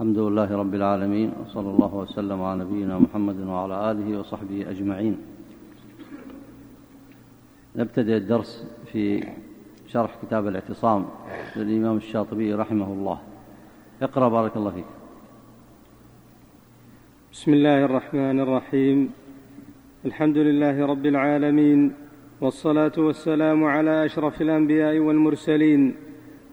الحمد لله رب العالمين وصلى الله وسلم على نبينا محمد وعلى آله وصحبه أجمعين. نبتدئ الدرس في شرح كتاب الاعتصام للإمام الشاطبي رحمه الله. اقرأ بارك الله فيك. بسم الله الرحمن الرحيم. الحمد لله رب العالمين والصلاة والسلام على أشرف الأنبياء والمرسلين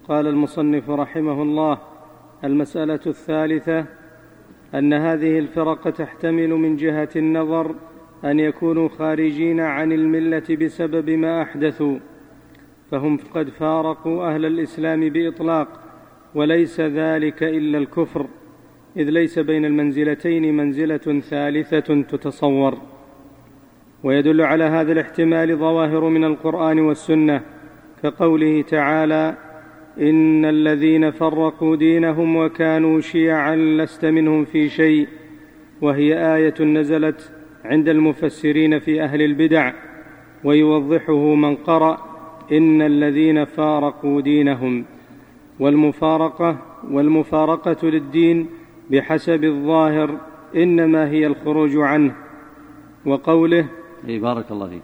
قال المصنف رحمه الله المسألة الثالثة أن هذه الفرق تحتمل من جهة النظر أن يكونوا خارجين عن الملة بسبب ما أحدثوا فهم قد فارقوا أهل الإسلام بإطلاق وليس ذلك إلا الكفر إذ ليس بين المنزلتين منزلة ثالثة تتصور. ويدل على هذا الاحتمال ظواهر من القرآن والسنة كقوله تعالى إن الذين فرقوا دينهم وكانوا شيعا لست منهم في شيء وهي آية نزلت عند المفسرين في أهل البدع ويوضحه من قرأ إن الذين فارقوا دينهم والمفارقة والمفارقة للدين بحسب الظاهر إنما هي الخروج عنه وقوله إي بارك الله فيك.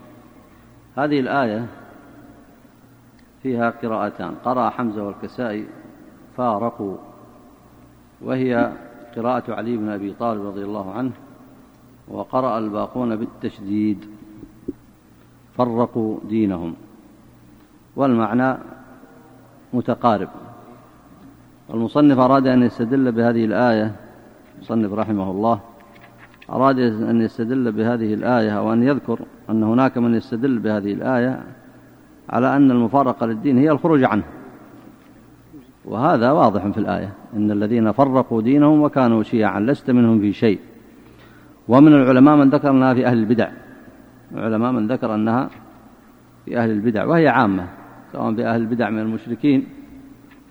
هذه الآية فيها قراءتان. قرأ حمزة والكسائي فارقوا. وهي قراءة علي بن أبي طالب رضي الله عنه وقرأ الباقون بالتشديد. فرقوا دينهم. والمعنى متقارب. المصنف أراد أن يستدل بهذه الآية المصنف رحمه الله أراد أن يستدل بهذه الآية أو أن يذكر أن هناك من يستدل بهذه الآية على أن المفارقة للدين هي الخروج عنه. وهذا واضح في الآية. إن الذين فرقوا دينهم وكانوا شيعا لست منهم في شيء. ومن العلماء من ذكر أنها في أهل البدع. العلماء من ذكر أنها في أهل البدع وهي عامة سواء في أهل البدع من المشركين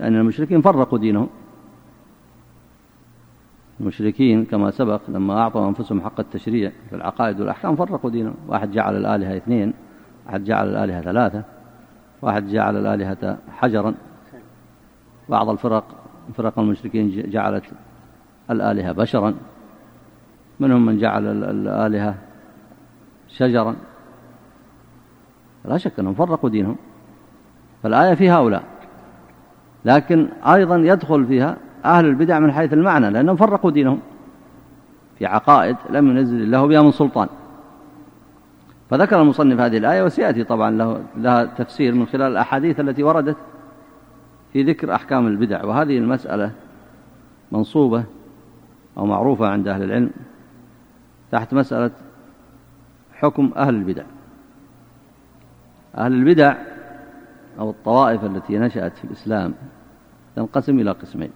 لأن المشركين فرقوا دينهم. المشركين كما سبق لما أعطوا أنفسهم حق التشريع في العقائد والأحكام فرقوا دينهم. واحد جعل الآلهة اثنين واحد جعل الآلهة ثلاثة. واحد جعل الآلهة حجرا. بعض الفرق فرق المشركين جعلت الآلهة بشرا. منهم من جعل الآلهة شجرا. لا شك أنهم فرقوا دينهم. فالآية في هؤلاء. لكن أيضا يدخل فيها أهل البدع من حيث المعنى لأنهم فرقوا دينهم. في عقائد لم ينزل الله بها من سلطان. فذكر المصنف هذه الآية وسيأتي طبعا له لها تفسير من خلال الأحاديث التي وردت في ذكر أحكام البدع. وهذه المسألة منصوبة أو معروفة عند أهل العلم تحت مسألة حكم أهل البدع. أهل البدع أو الطوائف التي نشأت في الإسلام تنقسم إلى قسمين.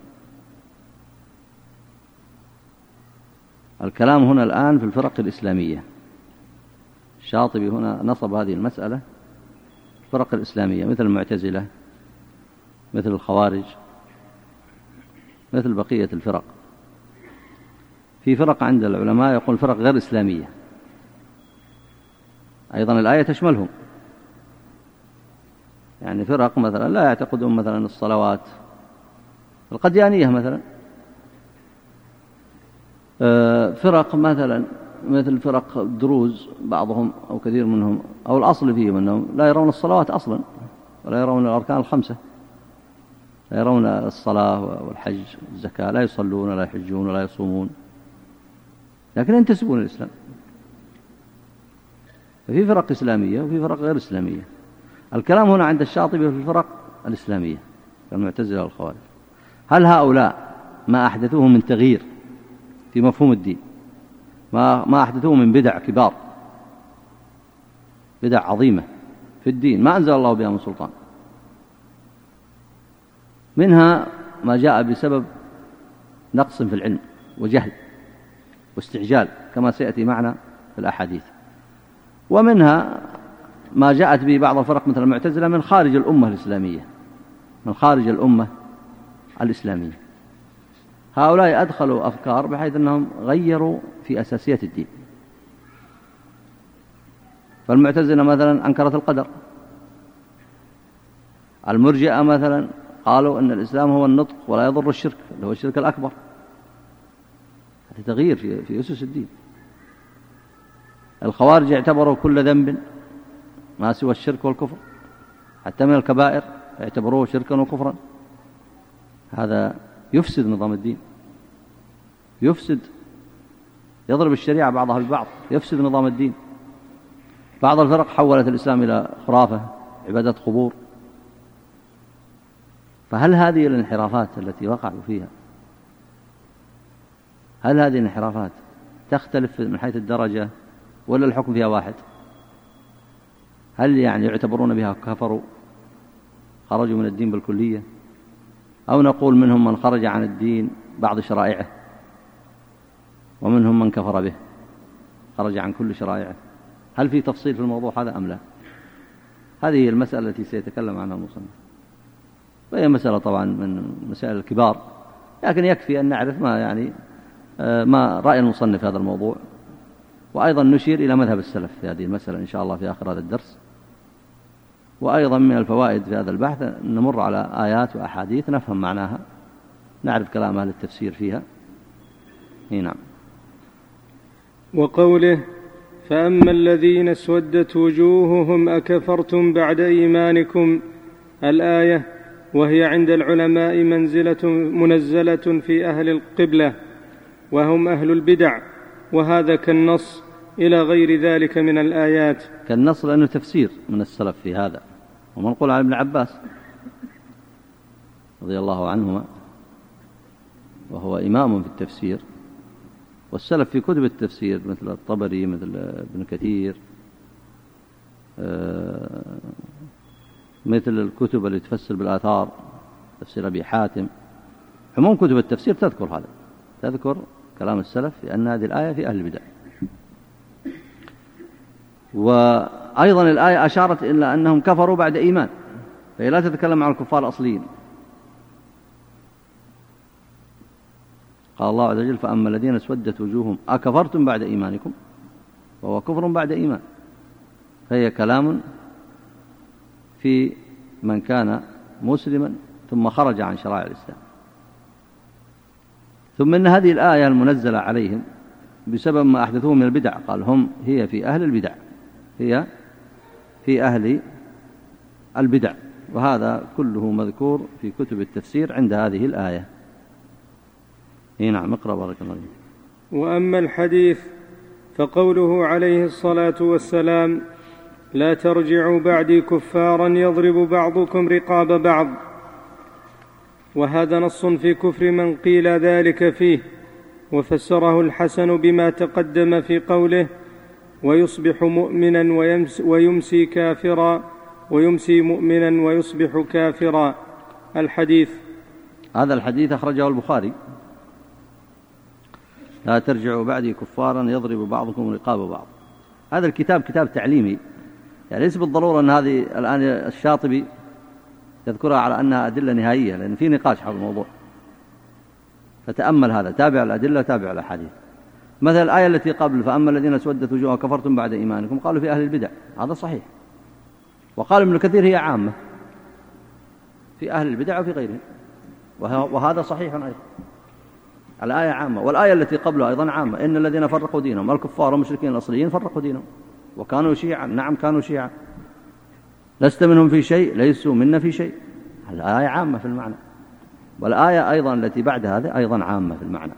الكلام هنا الآن في الفرق الإسلامية. الشاطبي هنا نصب هذه المسألة الفرق الإسلامية مثل المعتزلة مثل الخوارج مثل بقية الفرق. في فرق عند العلماء يقول فرق غير إسلامية. أيضا الآية تشملهم. يعني فرق مثلا لا يعتقدون مثلا الصلوات القديانية مثلا. آه، فرق مثلا مثل فرق دروز بعضهم أو كثير منهم أو الأصل فيهم أنهم لا يرون الصلوات أصلا ولا يرون الأركان الخمسة. لا يرون الصلاة والحج والزكاة لا يصلون ولا يحجون ولا يصومون. لكن ينتسبون الإسلام. ففي فرق إسلامية وفي فرق غير إسلامية. الكلام هنا عند الشاطبي في الفرق الإسلامية المعتزلة والخوارج. هل هؤلاء ما أحدثوه من تغيير في مفهوم الدين؟ ما ما أحدثوه من بدع كبار. بدع عظيمة في الدين. ما أنزل الله بها من سلطان. منها ما جاء بسبب نقص في العلم وجهل واستعجال كما سيأتي معنا في الأحاديث. ومنها ما جاءت به بعض الفرق مثل المعتزلة من خارج الأمة الإسلامية. من خارج الأمة الإسلامية. هؤلاء أدخلوا أفكار بحيث أنهم غيروا في أساسية الدين. فالمعتزلة مثلا أنكرت القدر. المرجئة مثلا قالوا أن الإسلام هو النطق ولا يضر الشرك اللي هو الشرك الأكبر. تغيير في, في أسس الدين. الخوارج اعتبروا كل ذنب ما سوى الشرك والكفر حتى من الكبائر اعتبروه شركا وكفرا. هذا يفسد نظام الدين. يفسد يضرب الشريعة بعضها ببعض يفسد نظام الدين. بعض الفرق حولت الإسلام إلى خرافة عبادة قبور. فهل هذه الانحرافات التي وقعوا فيها هل هذه الانحرافات تختلف من حيث الدرجة ولا الحكم فيها واحد؟ هل يعني يعتبرون بها كفروا خرجوا من الدين بالكلية؟ أو نقول منهم من خرج عن الدين بعض شرائعه؟ ومنهم من كفر به. خرج عن كل شرائعه. هل في تفصيل في الموضوع هذا أم لا؟ هذه هي المسألة التي سيتكلم عنها المصنف. وهي مسألة طبعا من مسائل الكبار. لكن يكفي أن نعرف ما يعني آه، ما رأي المصنف هذا الموضوع. وأيضا نشير إلى مذهب السلف في هذه المسألة إن شاء الله في آخر هذا الدرس. وأيضا من الفوائد في هذا البحث نمر على آيات وأحاديث نفهم معناها نعرف كلام أهل التفسير فيها. نعم. وقوله فأما الذين اسودت وجوههم أكفرتم بعد إيمانكم الآية وهي عند العلماء منزلة منزلة في أهل القبلة وهم أهل البدع وهذا كالنص إلى غير ذلك من الآيات كالنص لأنه تفسير من السلف في هذا ومنقول عن ابن عباس رضي الله عنهما وهو إمام في التفسير والسلف في كتب التفسير مثل الطبري مثل ابن كثير آه، مثل الكتب اللي تفسر بالآثار تفسير أبي حاتم. عموم كتب التفسير تذكر هذا تذكر كلام السلف في أن هذه الآية في أهل البدع. وأيضا الآية أشارت إلى أنهم كفروا بعد إيمان فهي لا تتكلم عن الكفار الأصليين. قال الله عز وجل فأما الذين اسودت وجوههم أكفرتم بعد إيمانكم؟ وهو كفر بعد إيمان. فهي كلام في من كان مسلما ثم خرج عن شرائع الإسلام. ثم إن هذه الآية المنزلة عليهم بسبب ما أحدثوه من البدع قال هم هي في أهل البدع هي في أهل البدع. وهذا كله مذكور في كتب التفسير عند هذه الآية. اي نعم اقرأ بارك الله وأما الحديث فقوله عليه الصلاة والسلام لا ترجعوا بعدي كفارا يضرب بعضكم رقاب بعض. وهذا نص في كفر من قيل ذلك فيه وفسره الحسن بما تقدم في قوله ويصبح مؤمنا ويمس ويمسي كافرا ويمسي مؤمنا ويصبح كافرا. الحديث. هذا الحديث أخرجه البخاري. لا ترجعوا بعدي كفارا يضرب بعضكم رقاب بعض. هذا الكتاب كتاب تعليمي. يعني ليس بالضرورة أن هذه الآن الشاطبي يذكرها على أنها أدلة نهائية لأن في نقاش حول الموضوع. فتأمل هذا تابع الأدلة تابع الأحاديث. مثل الآية التي قبل فأما الذين اسودت وجوههم كفرتم بعد إيمانكم قالوا في أهل البدع. هذا صحيح. وقال ابن كثير هي عامة. في أهل البدع وفي غيرهم. وهذا صحيح أيضا. الآية عامة والآية التي قبلها أيضا عامة. إن الذين فرقوا دينهم الكفار والمشركين الأصليين فرقوا دينهم. وكانوا شيعا نعم كانوا شيعا. لست منهم في شيء ليسوا منا في شيء. الآية عامة في المعنى. والآية أيضا التي بعد هذا أيضا عامة في المعنى.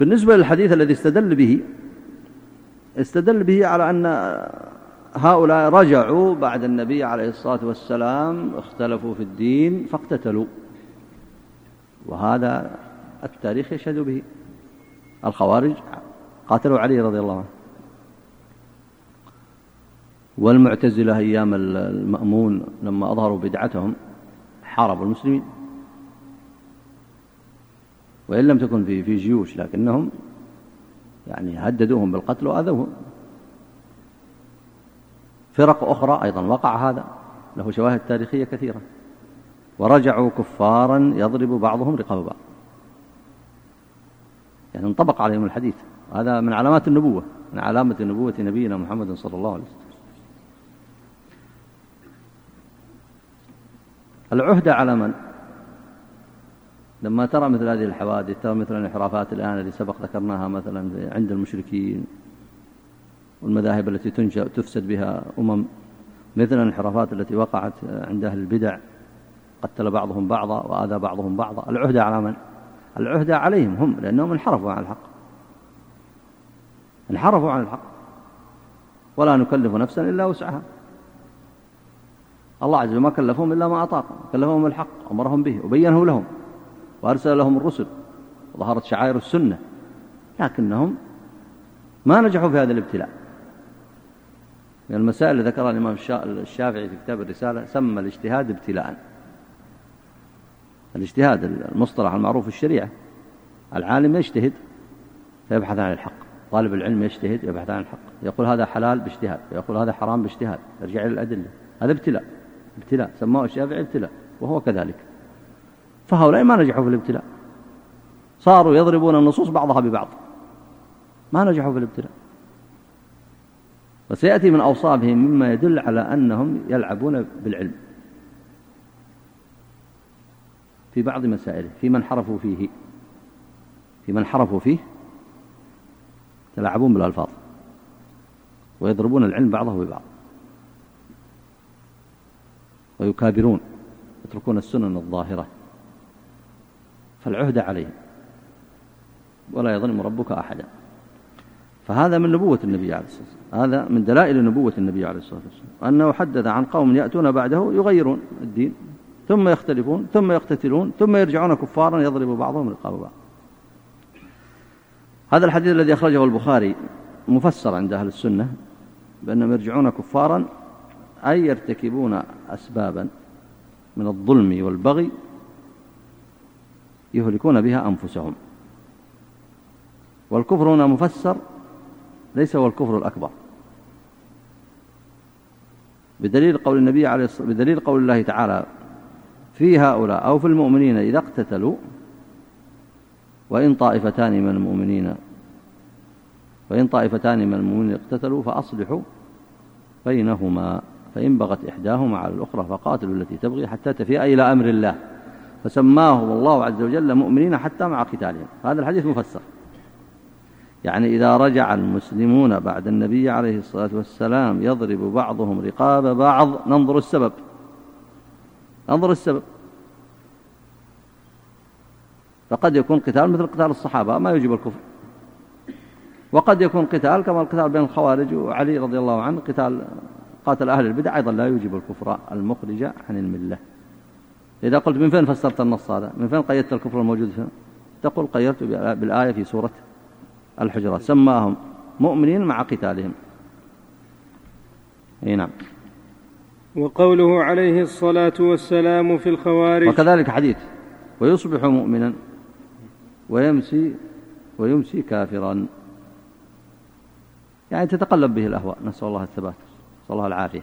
بالنسبة للحديث الذي استدل به استدل به على أن هؤلاء رجعوا بعد النبي عليه الصلاة والسلام اختلفوا في الدين فاقتتلوا. وهذا التاريخ يشهد به. الخوارج قاتلوا علي رضي الله عنه. والمعتزلة أيام المأمون لما أظهروا بدعتهم حاربوا المسلمين. وإن لم تكن في في جيوش لكنهم يعني هددوهم بالقتل وأذوهم. فرق أخرى أيضا وقع هذا له شواهد تاريخية كثيرة. ورجعوا كفارا يضرب بعضهم رقاب بعض. يعني انطبق عليهم الحديث. هذا من علامات النبوة من علامة نبوة نبينا محمد صلى الله عليه وسلم. العهدة على من؟ لما ترى مثل هذه الحوادث ترى مثل الانحرافات الآن التي سبق ذكرناها مثلا عند المشركين والمذاهب التي تنشأ تفسد بها أمم مثل الانحرافات التي وقعت عند أهل البدع. قتل بعضهم بعضا وآذى بعضهم بعضا. العهدة على من؟ العهدة عليهم هم لأنهم انحرفوا عن الحق. انحرفوا عن الحق. ولا نكلف نفسا إلا وسعها. الله عز وجل ما كلفهم إلا ما أطاق. كلفهم الحق أمرهم به وبينه لهم وأرسل لهم الرسل وظهرت شعائر السنة. لكنهم ما نجحوا في هذا الابتلاء. من المسائل اللي ذكرها الإمام الشافعي في كتاب الرسالة سمى الاجتهاد ابتلاء. الاجتهاد المصطلح المعروف في الشريعة. العالم يجتهد فيبحث عن الحق. طالب العلم يجتهد يبحث عن الحق. يقول هذا حلال باجتهاد يقول هذا حرام باجتهاد. يرجع إلى الأدلة. هذا ابتلاء. ابتلاء. سماه الشافعي ابتلاء وهو كذلك. فهؤلاء ما نجحوا في الابتلاء. صاروا يضربون النصوص بعضها ببعض. ما نجحوا في الابتلاء. وسيأتي من أوصافهم مما يدل على أنهم يلعبون بالعلم. في بعض مسائله في من حرفوا فيه في من حرفوا فيه يلعبون بالألفاظ ويضربون العلم بعضه ببعض ويكابرون يتركون السنن الظاهرة فالعهد عليهم ولا يظلم ربك أحدا. فهذا من نبوة النبي عليه الصلاة والسلام هذا من دلائل نبوة النبي عليه الصلاة والسلام أنه حدث عن قوم يأتون بعده يغيرون الدين. ثم يختلفون ثم يقتتلون ثم يرجعون كفارا يضرب بعضهم رقاب بعض. هذا الحديث الذي أخرجه البخاري مفسر عند أهل السنة بأنهم يرجعون كفارا أي يرتكبون أسبابا من الظلم والبغي يهلكون بها أنفسهم. والكفر هنا مفسر ليس هو الكفر الأكبر. بدليل قول النبي عليه الصلاة بدليل قول الله تعالى في هؤلاء أو في المؤمنين إذا اقتتلوا وإن طائفتان من المؤمنين وإن طائفتان من المؤمنين اقتتلوا فأصلحوا بينهما فإن بغت إحداهما على الأخرى فقاتلوا التي تبغي حتى تفيء إلى أمر الله. فسماهم الله عز وجل مؤمنين حتى مع قتالهم. هذا الحديث مفسر. يعني إذا رجع المسلمون بعد النبي عليه الصلاة والسلام يضرب بعضهم رقاب بعض ننظر السبب. ننظر السبب. فقد يكون قتال مثل قتال الصحابة ما يجب الكفر. وقد يكون قتال كما القتال بين الخوارج وعلي رضي الله عنه قتال قاتل أهل البدع أيضا لا يوجب الكفر المخرج عن الملة. إذا قلت من فين فسرت النص هذا؟ من فين قيدت الكفر الموجود فيه تقول قيدت بالآية في سورة الحجرات سماهم مؤمنين مع قتالهم. أي نعم. وقوله عليه الصلاة والسلام في الخوارج. وكذلك حديث ويصبح مؤمنا ويمسي ويمسي كافرا. يعني تتقلب به الأهواء نسأل الله الثبات نسأل الله العافية.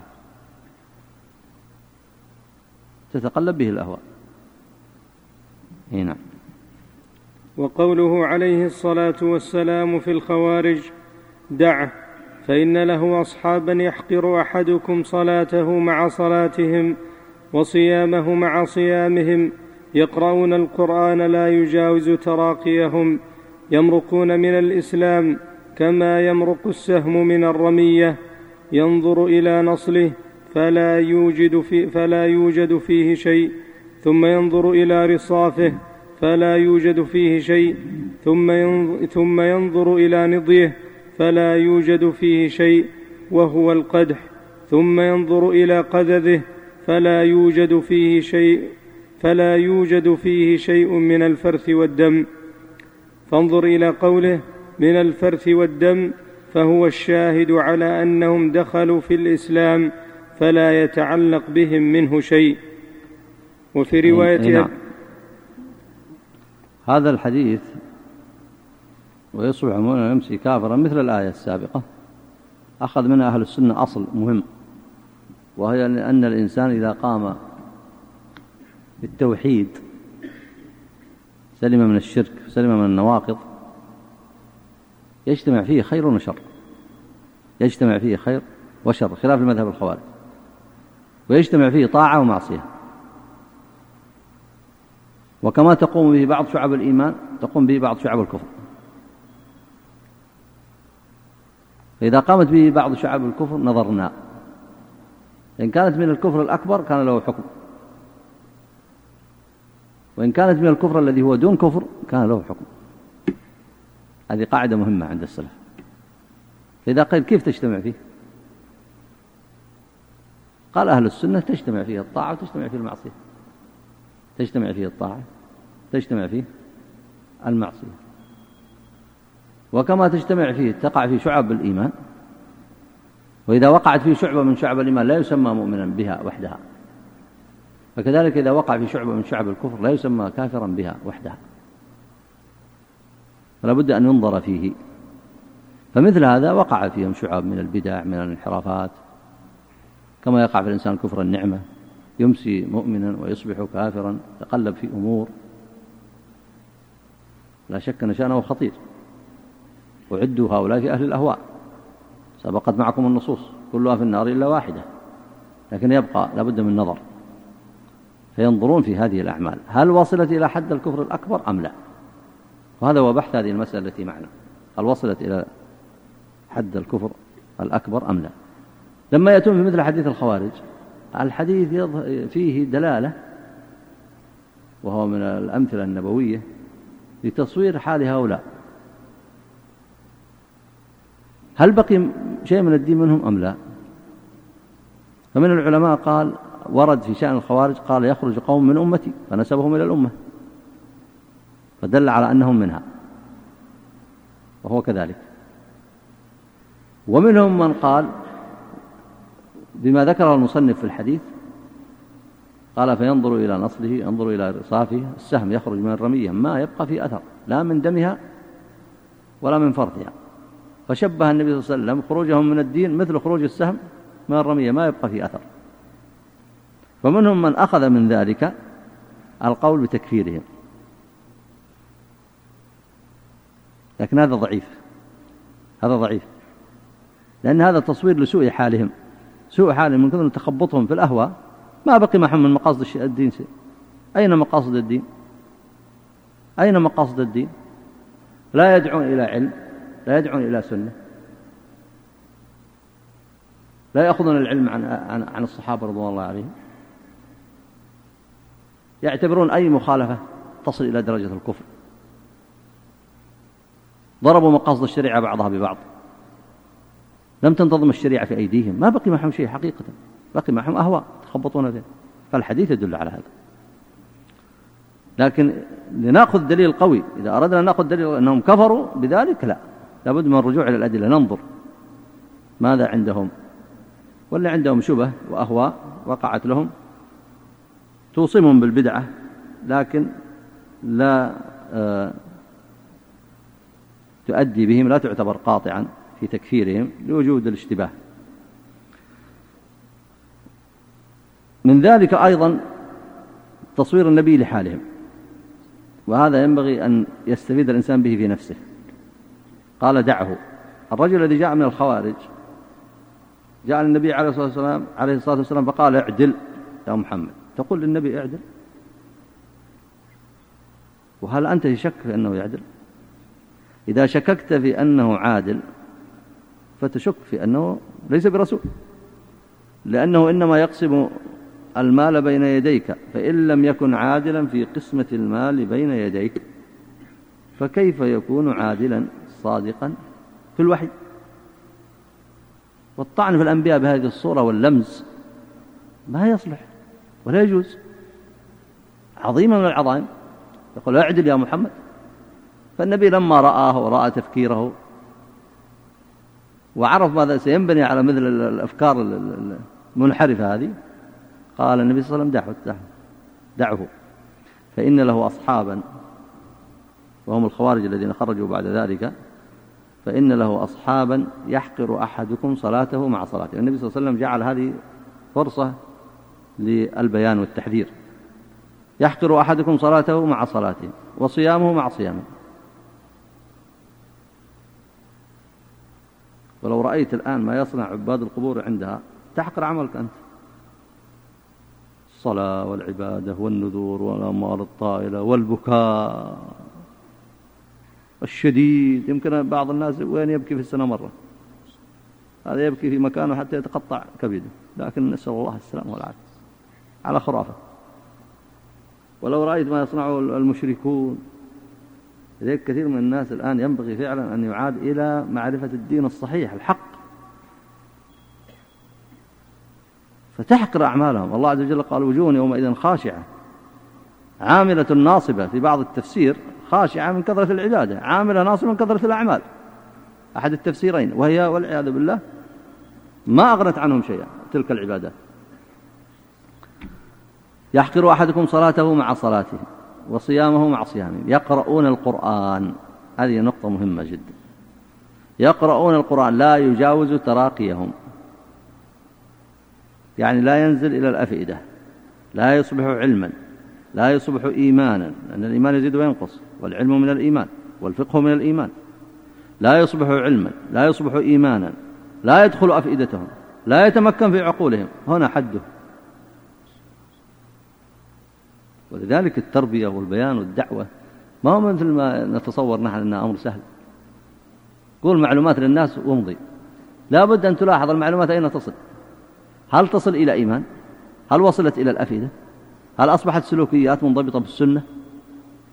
تتقلب به الأهواء. نعم. وقوله عليه الصلاة والسلام في الخوارج دعه فإن له أصحابا يحقر أحدكم صلاته مع صلاتهم وصيامه مع صيامهم يقرؤون القرآن لا يجاوز تراقيهم يمرقون من الإسلام كما يمرق السهم من الرمية ينظر إلى نصله فلا يوجد, في فلا يوجد فيه شيء ثم ينظر إلى رصافه فلا يوجد فيه شيء ثم ينظر, ثم ينظر إلى نضيه فلا يوجد فيه شيء وهو القدح ثم ينظر إلى قذذه فلا يوجد فيه شيء فلا يوجد فيه شيء من الفرث والدم فانظر إلى قوله من الفرث والدم فهو الشاهد على أنهم دخلوا في الإسلام فلا يتعلق بهم منه شيء وفي رواية نعم. هذا الحديث ويصبح مؤمنا ويمسي كافرا مثل الآية السابقة. أخذ منها أهل السنة أصل مهم وهي أن الإنسان إذا قام بالتوحيد سلم من الشرك سلم من النواقض يجتمع فيه خير وشر. يجتمع فيه خير وشر خلاف المذهب الخوارج. ويجتمع فيه طاعة ومعصية. وكما تقوم به بعض شعب الإيمان تقوم به بعض شعب الكفر. فإذا قامت به بعض شعب الكفر نظرنا. إن كانت من الكفر الأكبر كان له حكم. وإن كانت من الكفر الذي هو دون كفر كان له حكم. هذه قاعدة مهمة عند السلف. فإذا قيل كيف تجتمع فيه؟ قال أهل السنة تجتمع فيه الطاعة وتجتمع فيه المعصية. تجتمع فيه الطاعة تجتمع فيه المعصية. وكما تجتمع فيه تقع في شعب الإيمان. وإذا وقعت فيه شعبة من شعب الإيمان لا يسمى مؤمنا بها وحدها. فكذلك إذا وقع في شعبة من شعب الكفر لا يسمى كافرا بها وحدها. فلا بد أن ينظر فيه. فمثل هذا وقع فيهم شعب من البدع من الانحرافات. كما يقع في الإنسان كفر النعمة يمسي مؤمنا ويصبح كافرا يتقلب في أمور. لا شك أن شأنه خطير. وعدوا هؤلاء في أهل الأهواء. سبقت معكم النصوص كلها في النار إلا واحدة. لكن يبقى لابد من نظر. فينظرون في هذه الأعمال. هل وصلت إلى حد الكفر الأكبر أم لا؟ وهذا هو بحث هذه المسألة التي معنا. هل وصلت إلى حد الكفر الأكبر أم لا؟ لما يأتون في مثل حديث الخوارج الحديث فيه دلالة وهو من الأمثلة النبوية لتصوير حال هؤلاء. هل بقي شيء من الدين منهم أم لا؟ فمن العلماء قال ورد في شأن الخوارج قال يخرج قوم من أمتي فنسبهم إلى الأمة فدل على أنهم منها وهو كذلك. ومنهم من قال بما ذكره المصنف في الحديث قال فينظر إلى نصله ينظر إلى رصافه السهم يخرج من الرمية ما يبقى في أثر لا من دمها ولا من فرثها. فشبه النبي صلى الله عليه وسلم خروجهم من الدين مثل خروج السهم من الرمية ما يبقى في أثر. فمنهم من أخذ من ذلك القول بتكفيرهم. لكن هذا ضعيف. هذا ضعيف. لأن هذا تصوير لسوء حالهم. سوء حالهم من كثر تخبطهم في الأهواء. ما بقي معهم من مقاصد الدين شيء. أين مقاصد الدين؟ أين مقاصد الدين؟ لا يدعون إلى علم. لا يدعون إلى سنة. لا يأخذون العلم عن, عن, الصحابة رضوان الله عليهم. يعتبرون أي مخالفة تصل إلى درجة الكفر. ضربوا مقاصد الشريعة بعضها ببعض. لم تنتظم الشريعة في أيديهم. ما بقي معهم شيء حقيقة. بقي معهم أهواء تخبطون فيه فالحديث يدل على هذا. لكن لنأخذ دليل قوي. إذا أردنا أن نأخذ دليل أنهم كفروا بذلك لا. لابد من الرجوع إلى الأدلة. ننظر ماذا عندهم. ولا عندهم شبه وأهواء وقعت لهم. توصمهم بالبدعة لكن لا آه، تؤدي بهم لا تعتبر قاطعا في تكفيرهم لوجود الاشتباه. من ذلك أيضا تصوير النبي لحالهم. وهذا ينبغي أن يستفيد الإنسان به في نفسه. قال دعه. الرجل الذي جاء من الخوارج جاء النبي عليه الصلاة والسلام عليه الصلاة والسلام فقال اعدل يا محمد. تقول للنبي اعدل؟ وهل أنت شك في أنه يعدل؟ إذا شككت في أنه عادل فتشك في أنه ليس برسول. لأنه إنما يقسم المال بين يديك فإن لم يكن عادلا في قسمة المال بين يديك فكيف يكون عادلا؟ صادقا في الوحي. والطعن في الأنبياء بهذه الصورة واللمز ما يصلح ولا يجوز. عظيمة من العظائم. يقول اعدل يا محمد. فالنبي لما رآه ورأى تفكيره وعرف ماذا سينبني على مثل الأفكار المنحرفة هذه قال النبي صلى الله عليه وسلم دعه دعه فإن له أصحابا وهم الخوارج الذين خرجوا بعد ذلك فإن له أصحابا يحقر أحدكم صلاته مع صلاته. النبي صلى الله عليه وسلم جعل هذه فرصة للبيان والتحذير. يحقر أحدكم صلاته مع صلاته وصيامه مع صيامه. ولو رأيت الآن ما يصنع عباد القبور عندها تحقر عملك أنت. الصلاة والعبادة والنذور والأموال الطائلة والبكاء. الشديد. يمكن بعض الناس وين يبكي في السنة مرة. هذا يبكي في مكانه حتى يتقطع كبده. لكن نسأل الله السلام والعافية. على خرافة. ولو رأيت ما يصنعه المشركون. لذلك كثير من الناس الآن ينبغي فعلا أن يعاد إلى معرفة الدين الصحيح الحق. فتحقر أعمالهم. الله عز وجل قال وجوه يومئذ خاشعة. عاملة ناصبة في بعض التفسير. خاشعة من كثرة العبادة عاملة ناصبة من كثرة الأعمال. أحد التفسيرين وهي والعياذ بالله ما أغنت عنهم شيئا تلك العبادات يحقر أحدكم صلاته مع صلاته وصيامه مع صيامه. يقرؤون القرآن. هذه نقطة مهمة جدا. يقرؤون القرآن لا يجاوز تراقيهم. يعني لا ينزل إلى الأفئدة. لا يصبح علما. لا يصبح إيمانا. لأن الإيمان يزيد وينقص. والعلم من الإيمان والفقه من الإيمان. لا يصبح علما لا يصبح إيمانا لا يدخل أفئدتهم لا يتمكن في عقولهم. هنا حده. ولذلك التربية والبيان والدعوة ما هو مثل ما نتصور نحن أنها أمر سهل. قول معلومات للناس وامضي. لا بد أن تلاحظ المعلومات أين تصل. هل تصل إلى إيمان؟ هل وصلت إلى الأفئدة؟ هل أصبحت سلوكيات منضبطة بالسنة؟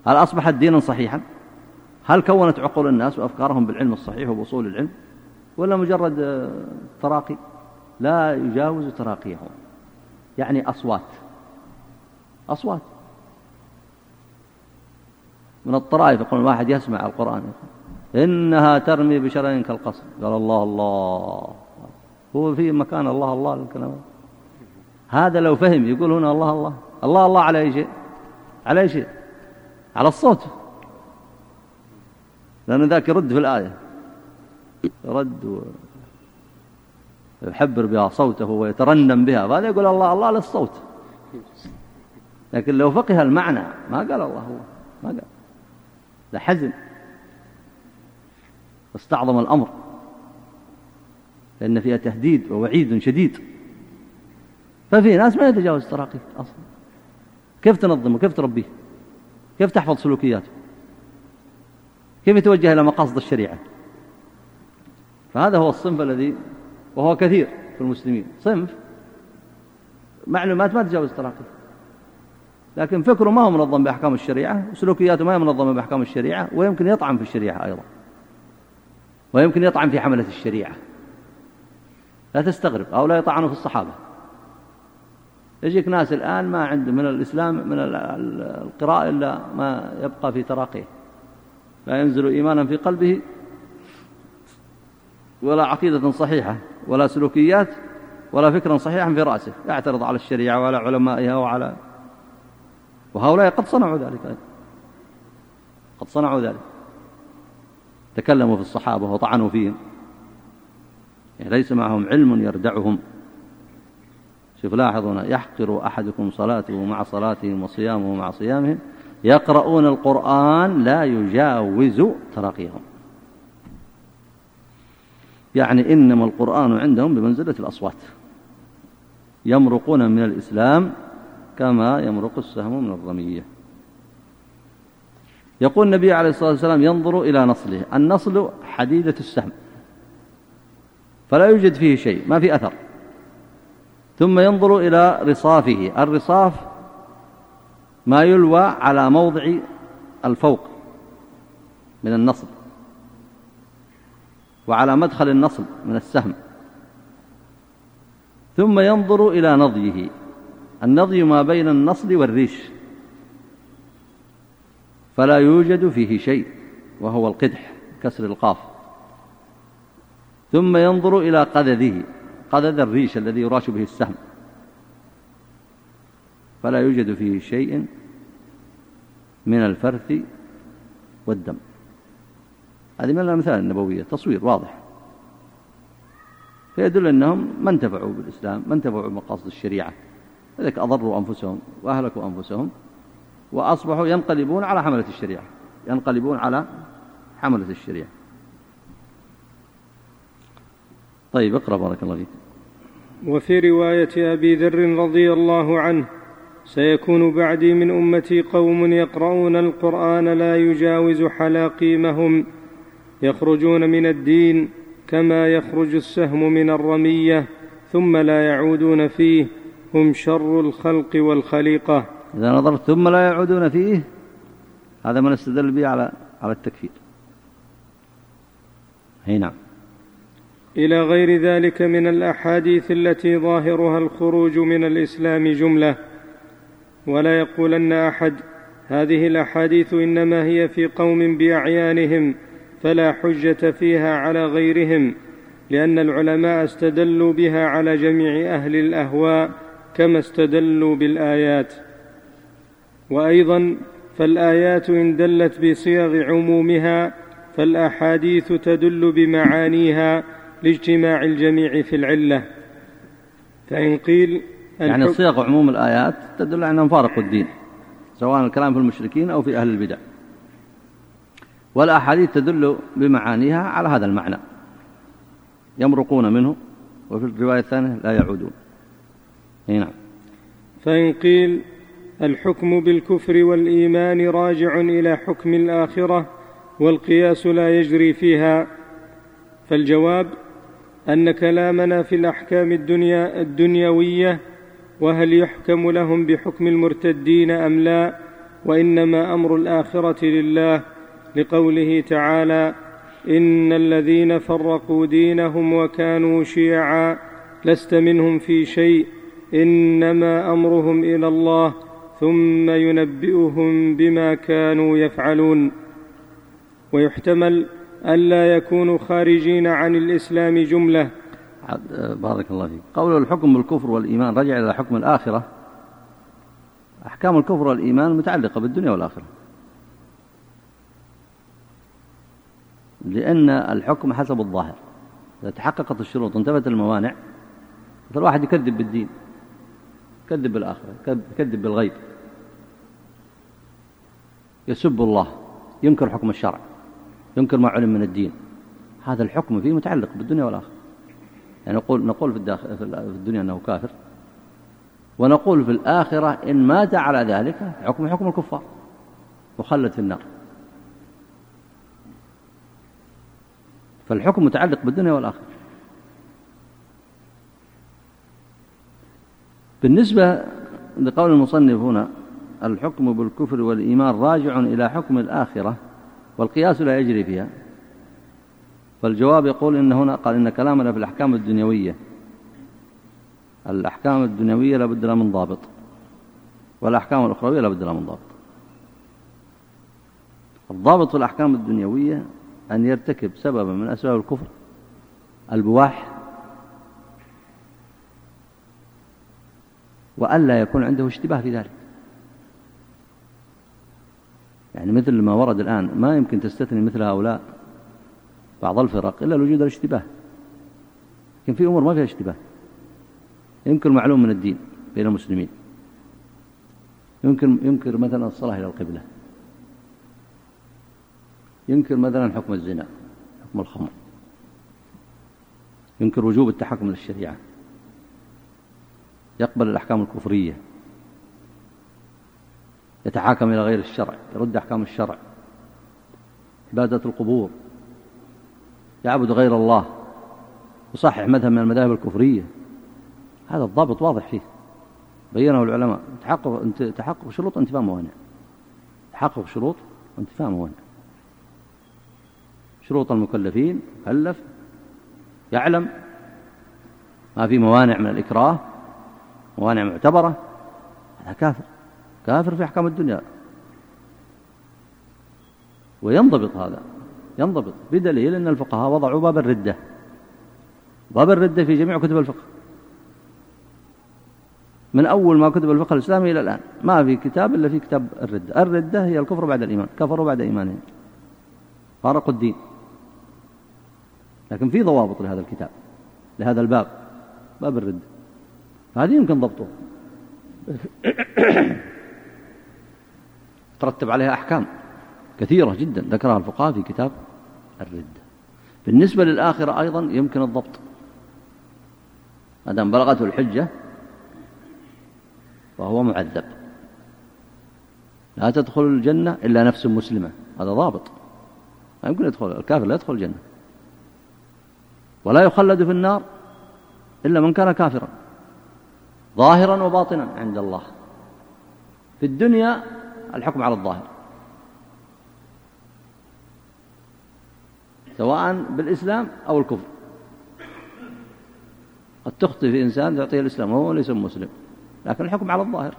هل أصبحت دينا صحيحا؟ هل كونت عقول الناس وأفكارهم بالعلم الصحيح وبصول العلم؟ ولا مجرد آه، تراقي؟ لا يجاوز تراقيهم يعني أصوات. أصوات. من الطرائف يقول واحد يسمع القرآن. إنها ترمي بشرين كالقصر. قال الله الله. هو في مكان الله الله الكلام هذا لو فهم يقول هنا الله الله. الله الله على أي شيء؟ على أي شيء؟ على الصوت. لأن ذاك يرد في الآية. يرد ويحبر بها صوته ويترنم بها. فهذا يقول الله الله للصوت لكن لو فقه المعنى ما قال الله الله ما قال. لحزن واستعظم الأمر. لأن فيها تهديد ووعيد شديد. ففي ناس ما يتجاوز التراقي أصلا. كيف تنظمه؟ كيف تربيه؟ كيف تحفظ سلوكياته. كيف يتوجه إلى مقاصد الشريعة؟ فهذا هو الصنف الذي وهو كثير في المسلمين. صنف معلومات ما تجاوز التراقي لكن فكره ما هو منظم بأحكام الشريعة وسلوكياته ما هي منظمة بأحكام الشريعة ويمكن يطعن في الشريعة أيضا. ويمكن يطعن في حملة الشريعة. لا تستغرب هؤلاء يطعنوا في الصحابة. يجيك ناس الآن ما عنده من الإسلام من القراءة إلا ما يبقى في تراقيه. لا ينزل إيمانا في قلبه ولا عقيدة صحيحة ولا سلوكيات ولا فكرا صحيحا في رأسه يعترض على الشريعة وعلى علمائها وعلى وهؤلاء قد صنعوا ذلك. قد صنعوا ذلك. تكلموا في الصحابة وطعنوا فيهم. يعني ليس معهم علم يردعهم. شوف لاحظوا هنا يحقر أحدكم صلاته مع صلاتهم وصيامه مع صيامهم يقرؤون القرآن لا يجاوز تراقيهم يعني إنما القرآن عندهم بمنزلة الأصوات. يمرقون من الإسلام كما يمرق السهم من الرمية. يقول النبي عليه الصلاة والسلام ينظر إلى نصله. النصل حديدة السهم. فلا يوجد فيه شيء ما في أثر. ثم ينظر إلى رصافه. الرصاف ما يلوى على موضع الفوق من النصب وعلى مدخل النصب من السهم. ثم ينظر إلى نضيه النضي ما بين النصل والريش. فلا يوجد فيه شيء وهو القدح كسر القاف. ثم ينظر إلى قذذه قذذ الريش الذي يراش به السهم. فلا يوجد فيه شيء من الفرث والدم. هذه من الأمثال النبوية تصوير واضح. فيدل أنهم ما انتفعوا بالإسلام ما انتفعوا بمقاصد الشريعة. لذلك أضروا أنفسهم وأهلكوا أنفسهم وأصبحوا ينقلبون على حملة الشريعة ينقلبون على حملة الشريعة. طيب اقرأ بارك الله فيك. وفي رواية أبي ذر رضي الله عنه سيكون بعدي من أمتي قوم يقرؤون القرآن لا يجاوز حلاقيمهم يخرجون من الدين كما يخرج السهم من الرمية ثم لا يعودون فيه هم شر الخلق والخليقة. إذا نظرت ثم لا يعودون فيه هذا من استدل به على على التكفير. اي نعم. إلى غير ذلك من الأحاديث التي ظاهرها الخروج من الإسلام جملة. ولا يقولن أحد هذه الأحاديث إنما هي في قوم بأعيانهم فلا حجة فيها على غيرهم لأن العلماء استدلوا بها على جميع أهل الأهواء كما استدلوا بالآيات. وأيضا فالآيات إن دلت بصيغ عمومها فالأحاديث تدل بمعانيها لاجتماع الجميع في العلة. فإن قيل يعني صيغ عموم الآيات تدل على أنهم فارقوا الدين سواء الكلام في المشركين أو في أهل البدع. والأحاديث تدل بمعانيها على هذا المعنى. يمرقون منه وفي الرواية الثانية لا يعودون. أي نعم. فإن قيل الحكم بالكفر والإيمان راجع إلى حكم الآخرة والقياس لا يجري فيها فالجواب أن كلامنا في الأحكام الدنيا الدنيوية وهل يحكم لهم بحكم المرتدين أم لا وإنما أمر الآخرة لله لقوله تعالى إن الذين فرقوا دينهم وكانوا شيعا لست منهم في شيء إنما أمرهم إلى الله ثم ينبئهم بما كانوا يفعلون. ويحتمل ألا يكونوا خارجين عن الإسلام جملة. بارك الله فيك. قول الحكم بالكفر والإيمان رجع إلى حكم الآخرة. أحكام الكفر والإيمان متعلقة بالدنيا والآخرة. لأن الحكم حسب الظاهر. إذا تحققت الشروط وانتفت الموانع مثل واحد يكذب بالدين. يكذب بالآخرة يكذب بالغيب. يسب الله ينكر حكم الشرع. ينكر ما علم من الدين. هذا الحكم فيه متعلق بالدنيا والآخرة. يعني نقول نقول في, الداخل في الدنيا أنه كافر. ونقول في الآخرة إن مات على ذلك حكم حكم الكفار. مخلد في النار. فالحكم متعلق بالدنيا والآخرة. بالنسبة لقول المصنف هنا الحكم بالكفر والإيمان راجع إلى حكم الآخرة والقياس لا يجري فيها. فالجواب يقول إن هنا قال إن كلامنا في الأحكام الدنيوية. الأحكام الدنيوية لا بد لها من ضابط. والأحكام الأخروية لا بد لها من ضابط. الضابط في الأحكام الدنيوية أن يرتكب سببا من أسباب الكفر البواح وألا يكون عنده اشتباه في ذلك. يعني مثل ما ورد الآن ما يمكن تستثني مثل هؤلاء بعض الفرق إلا لوجود الاشتباه. لكن في أمور ما فيها اشتباه. يمكن معلوم من الدين بين المسلمين. يمكن ينكر مثلا الصلاة إلى القبلة. ينكر مثلا حكم الزنا حكم الخمر. ينكر وجوب التحكم للشريعة يقبل الأحكام الكفرية. يتحاكم إلى غير الشرع يرد أحكام الشرع. عبادة القبور. يعبد غير الله. يصحح مذهب من المذاهب الكفرية. هذا الضابط واضح فيه. بينه العلماء. تحقق تحقق شروط انتفاء موانع. تحقق شروط انتفاء موانع. شروط المكلفين مكلف. يعلم ما في موانع من الإكراه موانع معتبرة. هذا كافر. كافر في أحكام الدنيا. وينضبط هذا ينضبط بدليل أن الفقهاء وضعوا باب الردة. باب الردة في جميع كتب الفقه. من أول ما كتب الفقه الإسلامي إلى الآن. ما في كتاب إلا في كتاب الردة. الردة هي الكفر بعد الإيمان. كفروا بعد إيمانهم. فارقوا الدين. لكن في ضوابط لهذا الكتاب لهذا الباب باب الردة. هذه يمكن ضبطه. ترتب عليها أحكام كثيرة جدا ذكرها الفقهاء في كتاب الردة بالنسبة للآخرة أيضا يمكن الضبط. ما دام بلغته الحجة فهو معذب. لا تدخل الجنة إلا نفس مسلمة. هذا ضابط. ما يمكن يدخل الكافر لا يدخل الجنة. ولا يخلد في النار إلا من كان كافرا. ظاهرا وباطنا عند الله. في الدنيا الحكم على الظاهر. سواء بالإسلام أو الكفر. قد تخطي في إنسان تعطيه الإسلام وهو ليس مسلم. لكن الحكم على الظاهر.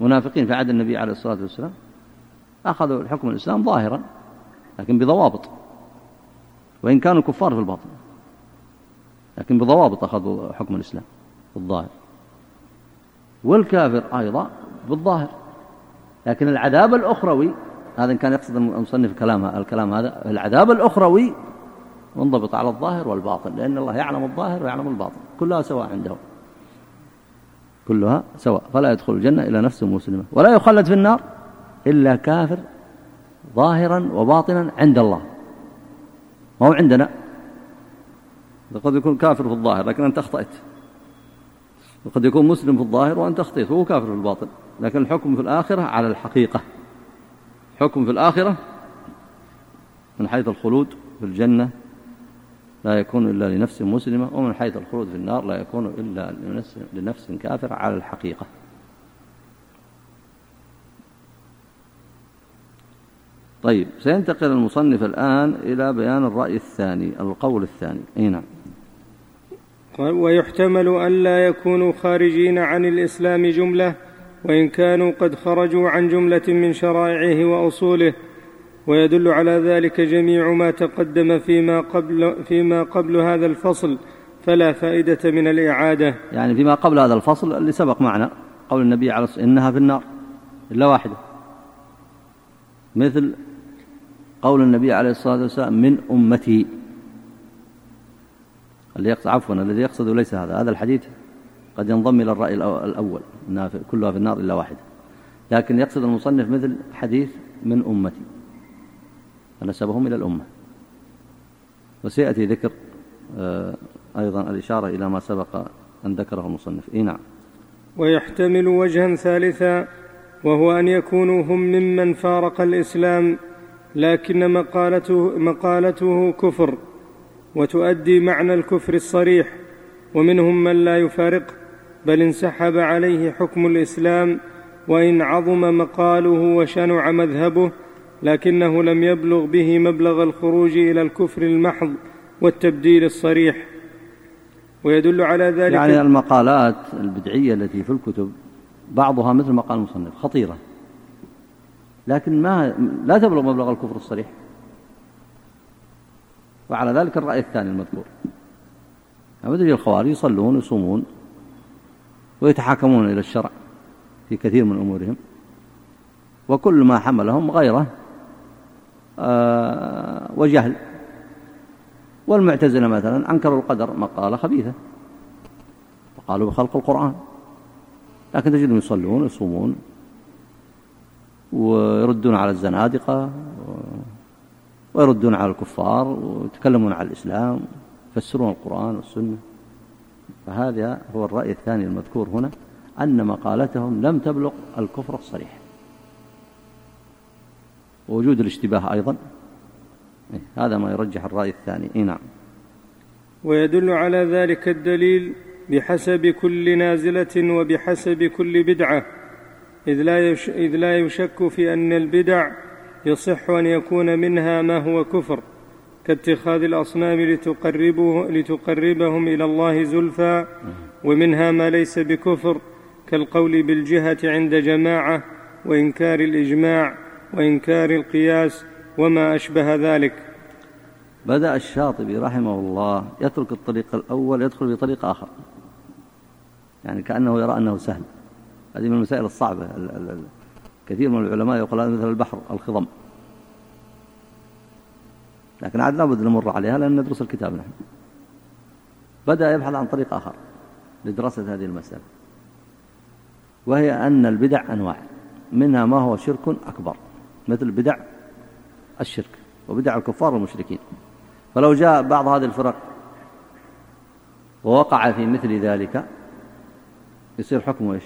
منافقين في عهد النبي عليه الصلاة والسلام أخذوا الحكم الإسلام ظاهرا لكن بضوابط. وإن كانوا كفار في الباطن لكن بضوابط أخذوا حكم الإسلام الظاهر. والكافر أيضا بالظاهر. لكن العذاب الأخروي هذا إن كان يقصد المصنف الكلام الكلام هذا العذاب الأخروي منضبط على الظاهر والباطن لأن الله يعلم الظاهر ويعلم الباطن كلها سواء عنده. كلها سواء فلا يدخل الجنة إلا نفس مسلمة ولا يخلد في النار إلا كافر ظاهرا وباطنا عند الله. ما هو عندنا؟ قد يكون كافر في الظاهر لكن أنت أخطأت. وقد يكون مسلم في الظاهر وأنت أخطيت وهو كافر في الباطن. لكن الحكم في الآخرة على الحقيقة. حكم في الآخرة من حيث الخلود في الجنة لا يكون إلا لنفس مسلمة ومن حيث الخلود في النار لا يكون إلا لنفس كافر على الحقيقة. طيب سينتقل المصنف الآن إلى بيان الرأي الثاني القول الثاني. أي نعم. ويحتمل أن لا يكونوا خارجين عن الإسلام جملة وإن كانوا قد خرجوا عن جملة من شرائعه وأصوله ويدل على ذلك جميع ما تقدم فيما قبل, فيما قبل هذا الفصل فلا فائدة من الإعادة. يعني فيما قبل هذا الفصل اللي سبق معنا قول النبي عليه الصلاة إنها في النار إلا واحدة. مثل قول النبي عليه الصلاة والسلام من أمتي. اللي يقصد عفوا الذي يقصد ليس هذا هذا الحديث قد ينضم إلى الرأي الأول أنها كلها في النار إلا واحدة. لكن يقصد المصنف مثل حديث من أمتي. فنسبهم إلى الأمة. وسيأتي ذكر آه، أيضا الإشارة إلى ما سبق أن ذكره المصنف. إيه نعم. ويحتمل وجها ثالثا وهو أن يكونوا هم ممن فارق الإسلام لكن مقالته, مقالته كفر وتؤدي معنى الكفر الصريح ومنهم من لا يفارقه. بل انسحب عليه حكم الإسلام وإن عظم مقاله وشنع مذهبه لكنه لم يبلغ به مبلغ الخروج إلى الكفر المحض والتبديل الصريح. ويدل على ذلك يعني المقالات البدعية التي في الكتب بعضها مثل مقال المصنف خطيرة. لكن ما لا تبلغ مبلغ الكفر الصريح. وعلى ذلك الرأي الثاني المذكور. مثل الخوارج يصلون ويصومون. ويتحاكمون إلى الشرع في كثير من أمورهم. وكل ما حملهم غيره آه، وجهل. والمعتزلة مثلا أنكروا القدر مقالة خبيثة. وقالوا بخلق القرآن. لكن تجدهم يصلون ويصومون ويردون على الزنادقة ويردون على الكفار ويتكلمون على الإسلام يفسرون القرآن والسنة. فهذا هو الرأي الثاني المذكور هنا أن مقالتهم لم تبلغ الكفر الصريح. ووجود الاشتباه أيضا. إيه، هذا ما يرجح الرأي الثاني. إيه نعم. ويدل على ذلك الدليل بحسب كل نازلة وبحسب كل بدعة. إذ لا, يش إذ لا يشك في أن البدع يصح أن يكون منها ما هو كفر. كاتخاذ الأصنام لتقربه لتقربهم إلى الله زلفى ومنها ما ليس بكفر كالقول بالجهة عند جماعة وإنكار الإجماع وإنكار القياس وما أشبه ذلك. بدأ الشاطبي رحمه الله يترك الطريق الأول يدخل في طريق آخر. يعني كأنه يرى أنه سهل. هذه من المسائل الصعبة كثير من العلماء يقول هذا مثل البحر الخضم. لكن عاد لابد نمر عليها لأن ندرس الكتاب نحن. بدأ يبحث عن طريق آخر لدراسة هذه المسألة. وهي أن البدع أنواع منها ما هو شرك أكبر مثل بدع الشرك وبدع الكفار والمشركين فلو جاء بعض هذه الفرق ووقع في مثل ذلك يصير حكمه إيش؟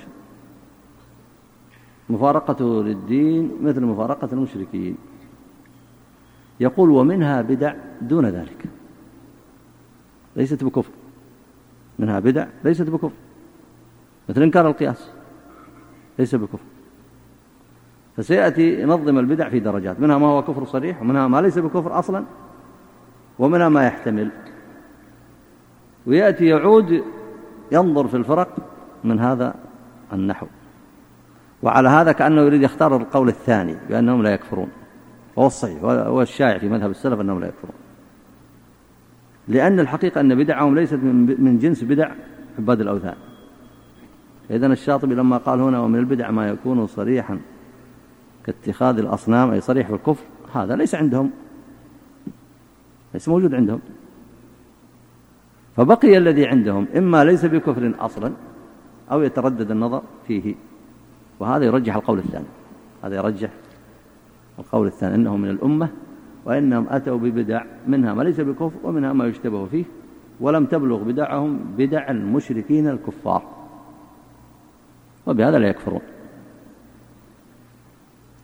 مفارقته للدين مثل مفارقة المشركين. يقول ومنها بدع دون ذلك. ليست بكفر. منها بدع ليست بكفر. مثل إنكار القياس ليس بكفر. فسيأتي ينظم البدع في درجات. منها ما هو كفر صريح ومنها ما ليس بكفر أصلا. ومنها ما يحتمل. ويأتي يعود ينظر في الفرق من هذا النحو. وعلى هذا كأنه يريد يختار القول الثاني بأنهم لا يكفرون. وهو الصحيح. هو الشائع في مذهب السلف أنهم لا يكفرون. لأن الحقيقة أن بدعهم ليست من جنس بدع عباد الأوثان. إذن الشاطبي لما قال هنا ومن البدع ما يكون صريحا كاتخاذ الأصنام أي صريح في الكفر هذا ليس عندهم. ليس موجود عندهم. فبقي الذي عندهم إما ليس بكفر أصلا أو يتردد النظر فيه. وهذا يرجح القول الثاني. هذا يرجح القول الثاني أنه من الأمة وإنهم أتوا ببدع منها ما ليس بكفر ومنها ما يشتبه فيه ولم تبلغ بدعهم بدع المشركين الكفار. وبهذا لا يكفرون.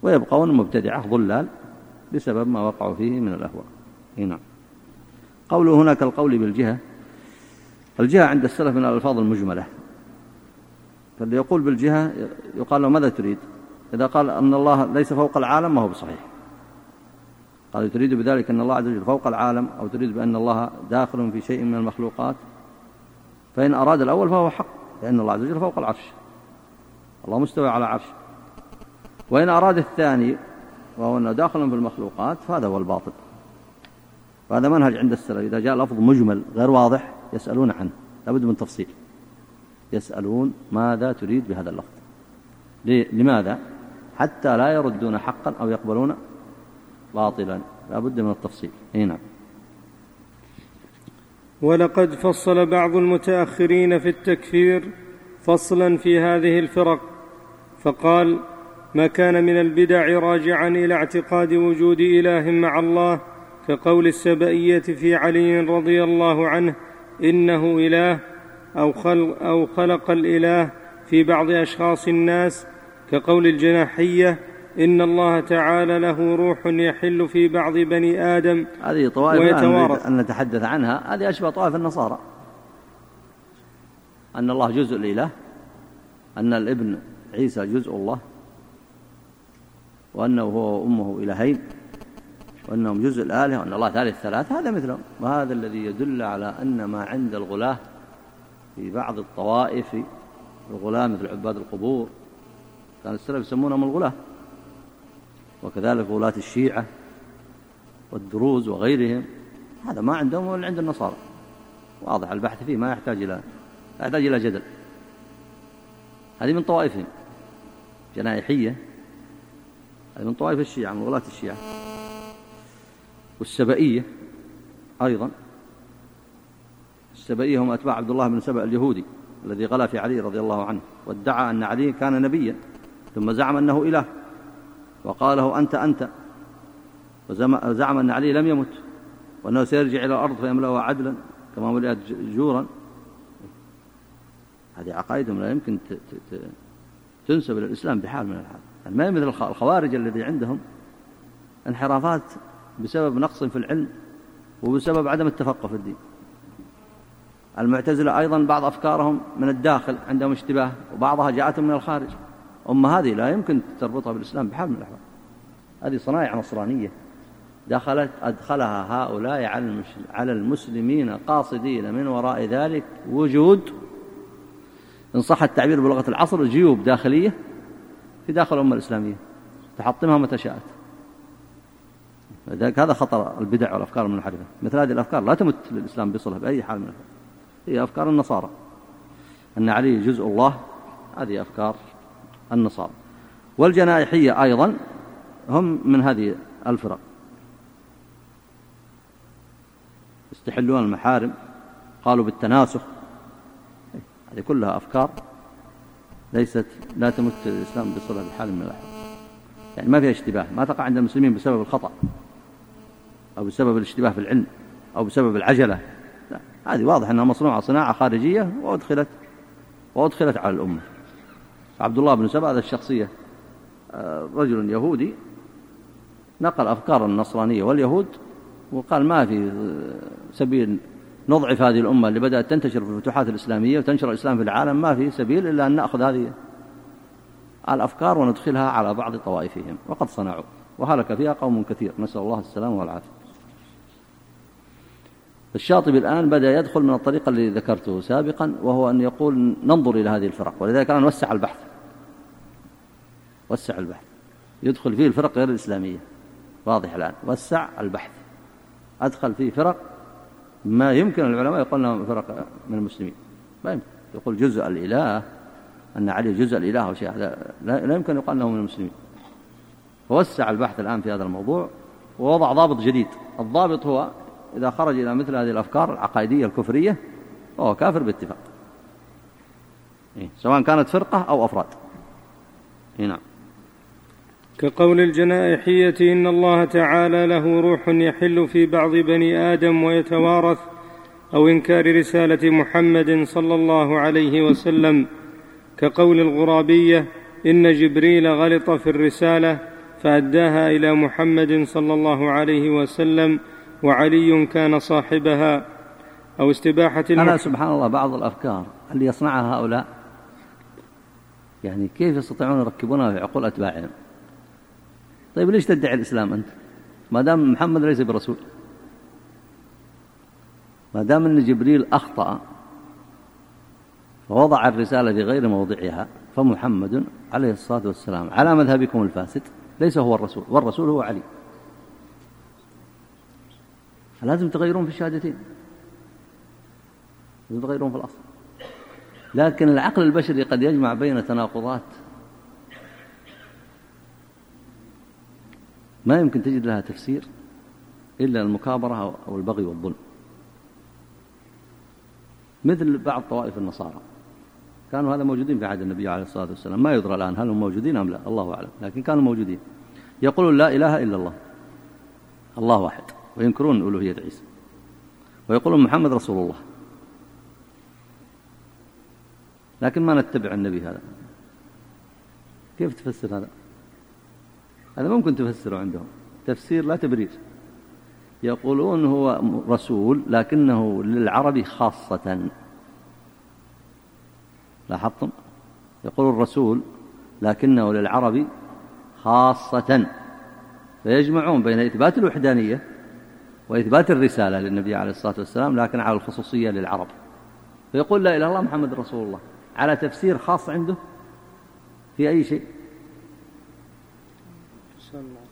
ويبقون مبتدعة ضلال بسبب ما وقعوا فيه من الأهواء. نعم. قوله هناك القول بالجهة. الجهة عند السلف من الألفاظ المجملة. فاللي يقول بالجهة يقال له ماذا تريد؟ إذا قال أن الله ليس فوق العالم ما هو بصحيح. قال تريد بذلك أن الله عز وجل فوق العالم أو تريد بأن الله داخل في شيء من المخلوقات؟ فإن أراد الأول فهو حق لأن الله عز وجل فوق العرش. الله مستوى على عرش. وإن أراد الثاني وهو أنه داخل في المخلوقات فهذا هو الباطل. وهذا منهج عند السلف. إذا جاء لفظ مجمل غير واضح يسألون عنه. لابد من تفصيل. يسألون ماذا تريد بهذا اللفظ. لماذا؟ حتى لا يردون حقا أو يقبلون باطلا لابد من التفصيل هنا نعم. ولقد فصل بعض المتأخرين في التكفير فصلا في هذه الفرق فقال ما كان من البدع راجعا إلى اعتقاد وجود إله مع الله كقول السبئية في علي رضي الله عنه إنه إله أو خلق, أو خلق الإله في بعض أشخاص الناس كقول الجناحية إن الله تعالى له روح يحل في بعض بني آدم هذه طوائف أن نتحدث عنها. هذه أشبه طوائف النصارى. أن الله جزء الإله أن الابن عيسى جزء الله وأنه هو وأمه إلهين وأنهم جزء الآلهة وأن الله ثالث ثلاثة. هذا مثلهم. وهذا الذي يدل على أن ما عند الغلاة في بعض الطوائف الغلاة مثل عباد القبور كان السلف يسمونهم الغلاة وكذلك غلاة الشيعة والدروز وغيرهم هذا ما عندهم ولا عند النصارى. واضح البحث فيه ما يحتاج إلى يحتاج إلى جدل. هذه من طوائفهم جنائحية هذه من طوائف الشيعة من غلاة الشيعة. والسبئية أيضا. السبئية هم أتباع عبد الله بن سبأ اليهودي الذي غلا في علي رضي الله عنه وادعى أن علي كان نبيا. ثم زعم أنه إله. وقال له أنت أنت. وزعم أن علي لم يمت وأنه سيرجع إلى الأرض فيملأها عدلا كما ملئت جورا. هذه عقائدهم لا يمكن تنسب إلى الإسلام بحال من الحال. يعني ما مثل الخوارج الذي عندهم انحرافات بسبب نقص في العلم وبسبب عدم التفقه في الدين. المعتزلة أيضا بعض أفكارهم من الداخل عندهم اشتباه وبعضها جاءتهم من الخارج. أما هذه لا يمكن تربطها بالإسلام بحال من الأحوال. هذه صنايع نصرانية دخلت أدخلها هؤلاء على المسلمين قاصدين من وراء ذلك وجود إن صح التعبير بلغة العصر جيوب داخلية في داخل الأمة الإسلامية. تحطمها متى شاءت. لذلك هذا خطر البدع والأفكار المنحرفة. مثل هذه الأفكار لا تمت للإسلام بصلة بأي حال من الحال هي أفكار النصارى. أن علي جزء الله هذه أفكار النصارى والجنائحية أيضا هم من هذه الفرق. يستحلون المحارم قالوا بالتناسخ. هذه كلها أفكار ليست لا تمت الإسلام بصلة بحال من الأحوال. يعني ما فيها اشتباه ما تقع عند المسلمين بسبب الخطأ أو بسبب الاشتباه في العلم أو بسبب العجلة. لا هذه واضح أنها مصنوعة صناعة خارجية وأدخلت وأدخلت على الأمة. عبد الله بن سبأ هذا الشخصية آه، رجل يهودي نقل أفكار النصرانية واليهود وقال ما في سبيل نضعف هذه الأمة اللي بدأت تنتشر في الفتوحات الإسلامية وتنشر الإسلام في العالم ما في سبيل إلا أن نأخذ هذه الأفكار وندخلها على بعض طوائفهم وقد صنعوا وهلك فيها قوم كثير نسأل الله السلامة والعافية. الشاطبي الآن بدأ يدخل من الطريقة اللي ذكرته سابقا وهو أن يقول ننظر إلى هذه الفرق. ولذلك الآن وسع البحث. وسع البحث. يدخل فيه الفرق غير الإسلامية. واضح الآن. وسع البحث. أدخل فيه فرق ما يمكن العلماء يقول لهم فرق من المسلمين. ما يمكن. يقول جزء الإله أن علي جزء الإله أو شيء. هذا لا يمكن يقال له من المسلمين. ووسع البحث الآن في هذا الموضوع ووضع ضابط جديد. الضابط هو إذا خرج إلى مثل هذه الأفكار العقائدية الكفرية فهو كافر باتفاق. إيه؟ سواء كانت فرقة أو أفراد. إيه نعم. كقول الجنائحية إن الله تعالى له روح يحل في بعض بني آدم ويتوارث أو إنكار رسالة محمد صلى الله عليه وسلم. كقول الغرابية إن جبريل غلط في الرسالة فأداها إلى محمد صلى الله عليه وسلم وعلي كان صاحبها أو استباحة أنا سبحان الله بعض الأفكار اللي يصنعها هؤلاء. يعني كيف يستطيعون يركبونها في عقول أتباعهم؟ طيب ليش تدعي الإسلام أنت؟ ما دام محمد ليس برسول. ما دام أن جبريل أخطأ ووضع الرسالة في غير موضعها فمحمد عليه الصلاة والسلام على مذهبكم الفاسد ليس هو الرسول. والرسول هو علي. فلازم تغيرون في الشهادتين. لازم تغيرون في الأصل. لكن العقل البشري قد يجمع بين تناقضات ما يمكن تجد لها تفسير إلا المكابرة أو البغي والظلم. مثل بعض طوائف النصارى. كانوا هذا موجودين في عهد النبي عليه الصلاة والسلام. ما يدرى الآن هل هم موجودين أم لا. الله أعلم. لكن كانوا موجودين. يقولون لا إله إلا الله. الله واحد. وينكرون ألوهية عيسى. ويقولون محمد رسول الله. لكن ما نتبع النبي هذا. كيف تفسر هذا؟ هذا ممكن تفسره عندهم. تفسير لا تبرير. يقولون هو رسول لكنه للعرب خاصة. لاحظتم؟ يقول الرسول لكنه للعرب خاصة. فيجمعون بين إثبات الوحدانية وإثبات الرسالة للنبي عليه الصلاة والسلام لكن على الخصوصية للعرب. فيقول لا إله إلا الله محمد رسول الله. على تفسير خاص عنده؟ في أي شيء؟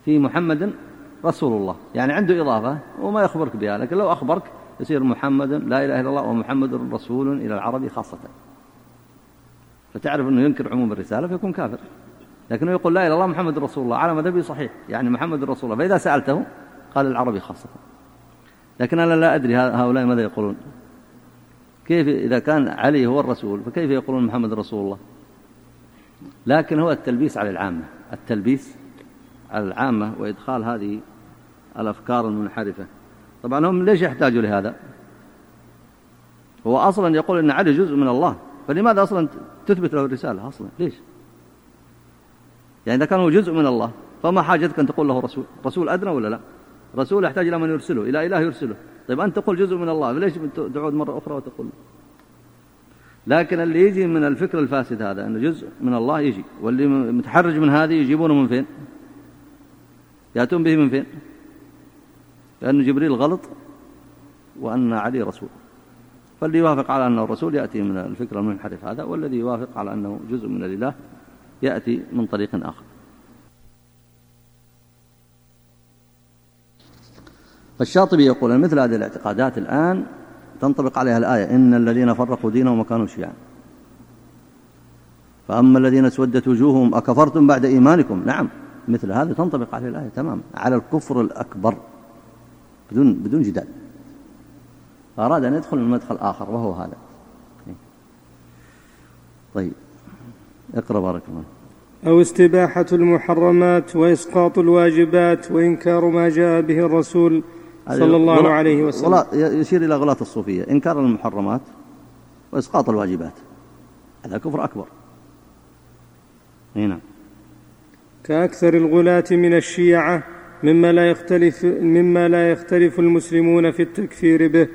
في محمد رسول الله. يعني عنده إضافة وما يخبرك بها لكن لو أخبرك يصير محمد لا إله إلا الله ومحمد رسول إلى العرب خاصة. فتعرف أنه ينكر عموم الرسالة فيكون كافر. لكنه يقول لا إله إلا الله محمد رسول الله. على مذهبي صحيح. يعني محمد رسول الله. فإذا سألته قال العربي خاصة. لكن أنا لا أدري هؤلاء ماذا يقولون. كيف إذا كان علي هو الرسول فكيف يقولون محمد رسول الله؟ لكن هو التلبيس على العامة التلبيس على العامة وإدخال هذه الأفكار المنحرفة. طبعا هم ليش يحتاجوا لهذا؟ هو أصلا يقول أن علي جزء من الله فلماذا أصلا تثبت له الرسالة أصلا؟ ليش؟ يعني إذا كان هو جزء من الله فما حاجتك أن تقول له رسول رسول أدنى ولا لا؟ رسول يحتاج إلى من يرسله إلى إله يرسله. طيب أنت تقول جزء من الله ليش تعود مرة أخرى وتقول؟ لكن اللي يجي من الفكر الفاسد هذا أنه جزء من الله يجي. واللي متحرج من هذه يجيبونه من فين؟ يأتون به من فين؟ لأن جبريل غلط وأن علي رسول. فاللي يوافق على أنه الرسول يأتي من الفكر المنحرف هذا والذي يوافق على أنه جزء من الإله يأتي من طريق آخر. فالشاطبي يقول مثل هذه الاعتقادات الآن تنطبق عليها الآية إن الذين فرقوا دينهم وكانوا شيعا. فأما الذين اسودت وجوههم أكفرتم بعد إيمانكم؟ نعم مثل هذا تنطبق عليه الآية تمام على الكفر الأكبر بدون بدون جدال. فأراد أن يدخل من مدخل آخر وهو هذا. طيب اقرأ بارك الله أو استباحة المحرمات وإسقاط الواجبات وإنكار ما جاء به الرسول صلى الله عليه وسلم. يشير إلى غلاة الصوفية. إنكار المحرمات وإسقاط الواجبات. هذا كفر أكبر. هنا كأكثر الغلاة من الشيعة مما لا يختلف مما لا يختلف المسلمون في التكفير به.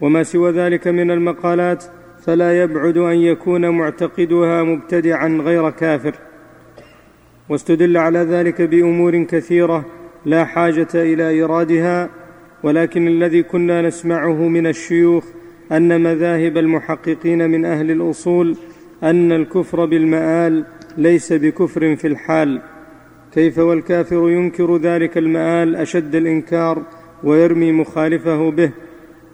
وما سوى ذلك من المقالات فلا يبعد أن يكون معتقدها مبتدعا غير كافر. واستدل على ذلك بأمور كثيرة لا حاجة إلى إيرادها ولكن الذي كنا نسمعه من الشيوخ أن مذاهب المحققين من أهل الأصول أن الكفر بالمآل ليس بكفر في الحال. كيف والكافر ينكر ذلك المآل أشد الإنكار ويرمي مخالفه به؟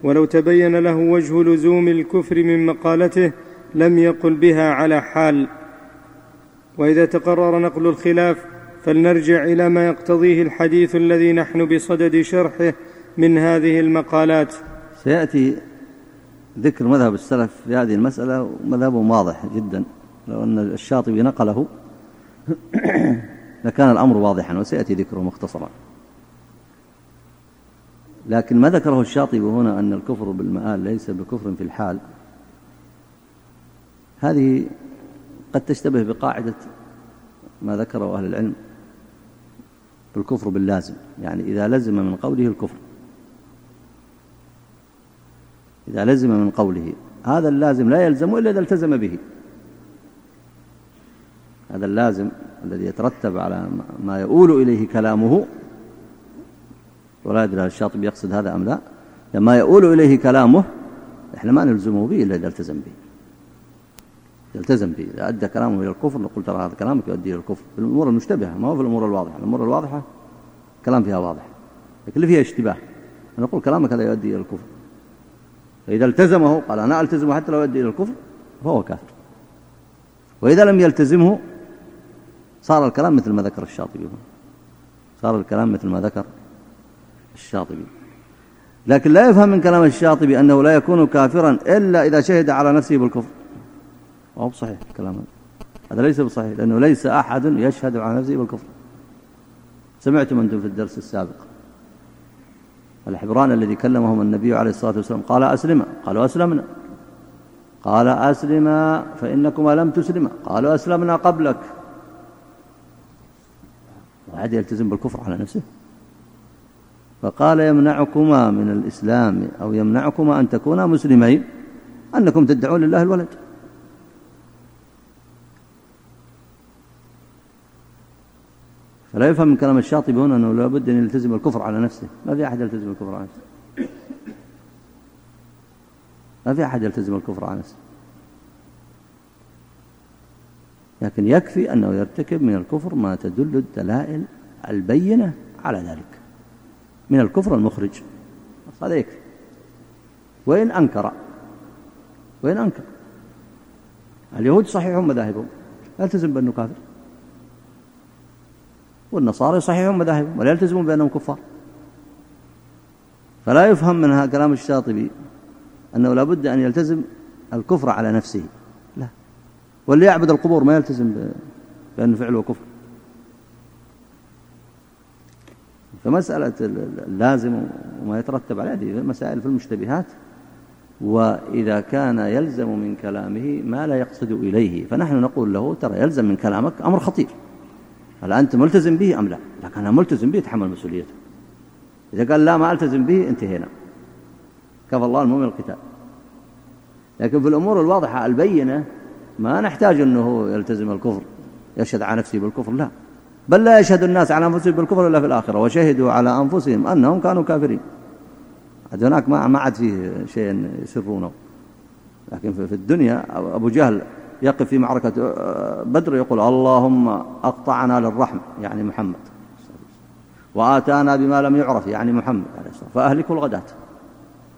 ولو تبين له وجه لزوم الكفر من مقالته لم يقل بها على حال. وإذا تقرر نقل الخلاف فلنرجع إلى ما يقتضيه الحديث الذي نحن بصدد شرحه من هذه المقالات. سيأتي ذكر مذهب السلف في هذه المسألة ومذهبهم واضح جدا. لو أن الشاطبي نقله لكان الأمر واضحا وسيأتي ذكره مختصرا. لكن ما ذكره الشاطبي هنا أن الكفر بالمآل ليس بكفر في الحال هذه قد تشتبه بقاعدة ما ذكره أهل العلم. بالكفر باللازم يعني إذا لزم من قوله الكفر. إذا لزم من قوله هذا اللازم لا يلزم إلا إذا التزم به. هذا اللازم الذي يترتب على ما يؤول إليه كلامه ولا أدري هل الشاطبي يقصد هذا أم لا لما يؤول إليه كلامه إحنا ما نلزمه به إلا إذا التزم به. يلتزم به. إذا أدى كلامه إلى الكفر نقول ترى هذا كلامك يؤدي إلى الكفر. في الأمور المشتبهة ما هو في الأمور الواضحة؟ الأمور الواضحة كلام فيها واضح لكن اللي فيها اشتباه. نقول كلامك هذا يؤدي إلى الكفر. فإذا التزمه قال أنا ألتزمه حتى لو يؤدي إلى الكفر فهو كافر. وإذا لم يلتزمه صار الكلام مثل ما ذكر الشاطبي صار الكلام مثل ما ذكر الشاطبي. لكن لا يفهم من كلام الشاطبي أنه لا يكون كافرا إلا إذا شهد على نفسه بالكفر. وهو بصحيح الكلام هذا ليس بصحيح لأنه ليس أحد يشهد على نفسه بالكفر. سمعتم أنتم في الدرس السابق. الحبران الذي كلمهم النبي عليه الصلاة والسلام قال أسلم قالوا أسلمنا. قال أسلما فإنكما لم تسلما قالوا أسلمنا قبلك. وعاد يلتزم بالكفر على نفسه. فقال يمنعكما من الإسلام أو يمنعكما أن تكونا مسلمين أنكم تدعون لله الولد. فلا يفهم من كلام الشاطبي هنا أنه لابد أن يلتزم الكفر على نفسه. ما في أحد يلتزم الكفر على نفسه. ما في أحد يلتزم الكفر على نفسه. لكن يكفي أنه يرتكب من الكفر ما تدل الدلائل البينة على ذلك. من الكفر المخرج. هذا يكفي. وإن أنكر. وإن أنكر. اليهود صحيحون مذاهبهم. يلتزم بأنه كافر. والنصارى يصححون مذاهبهم ولا يلتزمون بأنهم كفار. فلا يفهم منها كلام الشاطبي أنه لابد أن يلتزم الكفر على نفسه. واللي يعبد القبور ما يلتزم بأن فعله كفر. فمسألة اللازم وما يترتب عليه هذه مسائل في المشتبهات. وإذا كان يلزم من كلامه ما لا يقصد إليه. فنحن نقول له ترى يلزم من كلامك أمر خطير. هل أنت ملتزم به أم لا؟ لكن أنا ملتزم به تحمل مسؤوليته. إذا قال لا ما ألتزم به انتهينا. كفى الله المؤمن القتال. لكن في الأمور الواضحة البينة ما نحتاج أنه يلتزم الكفر يشهد على نفسه بالكفر لا. بل لا يشهد الناس على أنفسهم بالكفر إلا في الآخرة. وشهدوا على أنفسهم أنهم كانوا كافرين. هناك ما ما عاد فيه شيء يسرونه. لكن في الدنيا أبو جهل يقف في معركة بدر يقول اللهم أقطعنا للرحم يعني محمد. وآتانا بما لم يعرف يعني محمد عليه الصلاة فأهلكوا الغداة.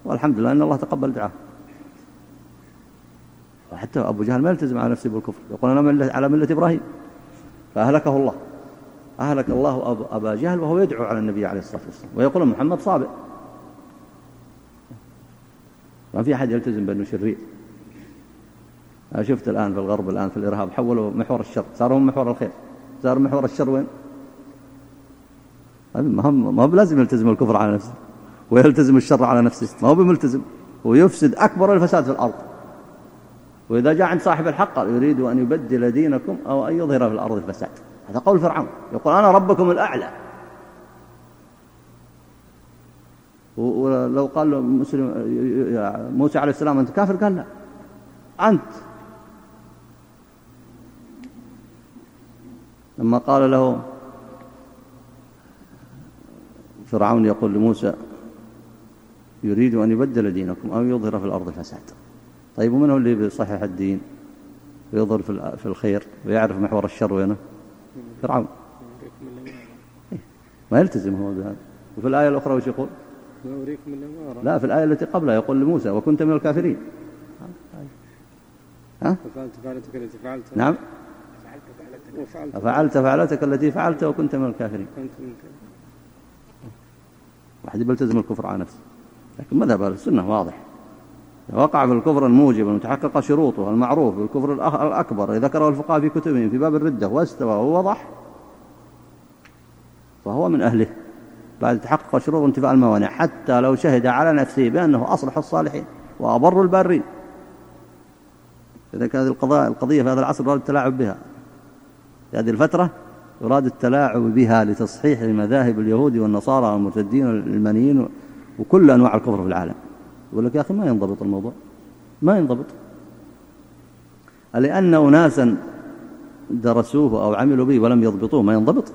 والحمد لله أن الله تقبل دعاه وحتى أبو جهل ما يلتزم على نفسه بالكفر. يقول أنا على ملة إبراهيم. فأهلكه الله. أهلك الله أبا جهل وهو يدعو على النبي عليه الصلاة والسلام. ويقول محمد صابئ. ما في أحد يلتزم بأنه شرير. شفت الآن في الغرب الآن في الإرهاب حولوا محور الشر. صاروا هم محور الخير. صار محور الشر وين؟ ما ما هو بلازم يلتزم الكفر على نفسه ويلتزم الشر على نفسه. ما هو بملتزم. ويفسد أكبر الفساد في الأرض. وإذا جاء عند صاحب الحق يريد أن يبدل دينكم أو أن يظهر في الأرض الفساد. هذا قول فرعون. يقول أنا ربكم الأعلى. ولو قال له موسى عليه السلام أنت كافر؟ قال لا. أنت لما قال له فرعون يقول لموسى يريد أن يبدل دينكم أو يظهر في الأرض الفساد. طيب ومن هو اللي بيصحح الدين ويظهر في الخير ويعرف محور الشر وينه؟ فرعون. ما يلتزم هو بهذا. وفي الآية الأخرى وش يقول؟ لا في الآية التي قبلها يقول لموسى وكنت من الكافرين. ها؟ فعلت فعلتك التي فعلت نعم. فعلت. فعلتك التي فعلت وكنت من الكافرين. واحد يلتزم الكفر على نفسه. لكن مذهب أهل السنة واضح. وقع في الكفر الموجب المتحقق شروطه المعروف بالكفر الأكبر ذكره الفقهاء في كتبهم في باب الردة واستوى ووضح فهو من أهله. بعد تحقق شروط انتفاء الموانع حتى لو شهد على نفسه بأنه أصلح الصالحين وأبر البارين. إذا كانت القضاء القضية في هذا العصر يراد التلاعب بها. في هذه الفترة يراد التلاعب بها لتصحيح مذاهب اليهود والنصارى والمرتدين والعلمانيين وكل أنواع الكفر في العالم. يقول لك يا أخي ما ينضبط الموضوع. ما ينضبط. لأن أناسا درسوه أو عملوا به ولم يضبطوه ما ينضبط.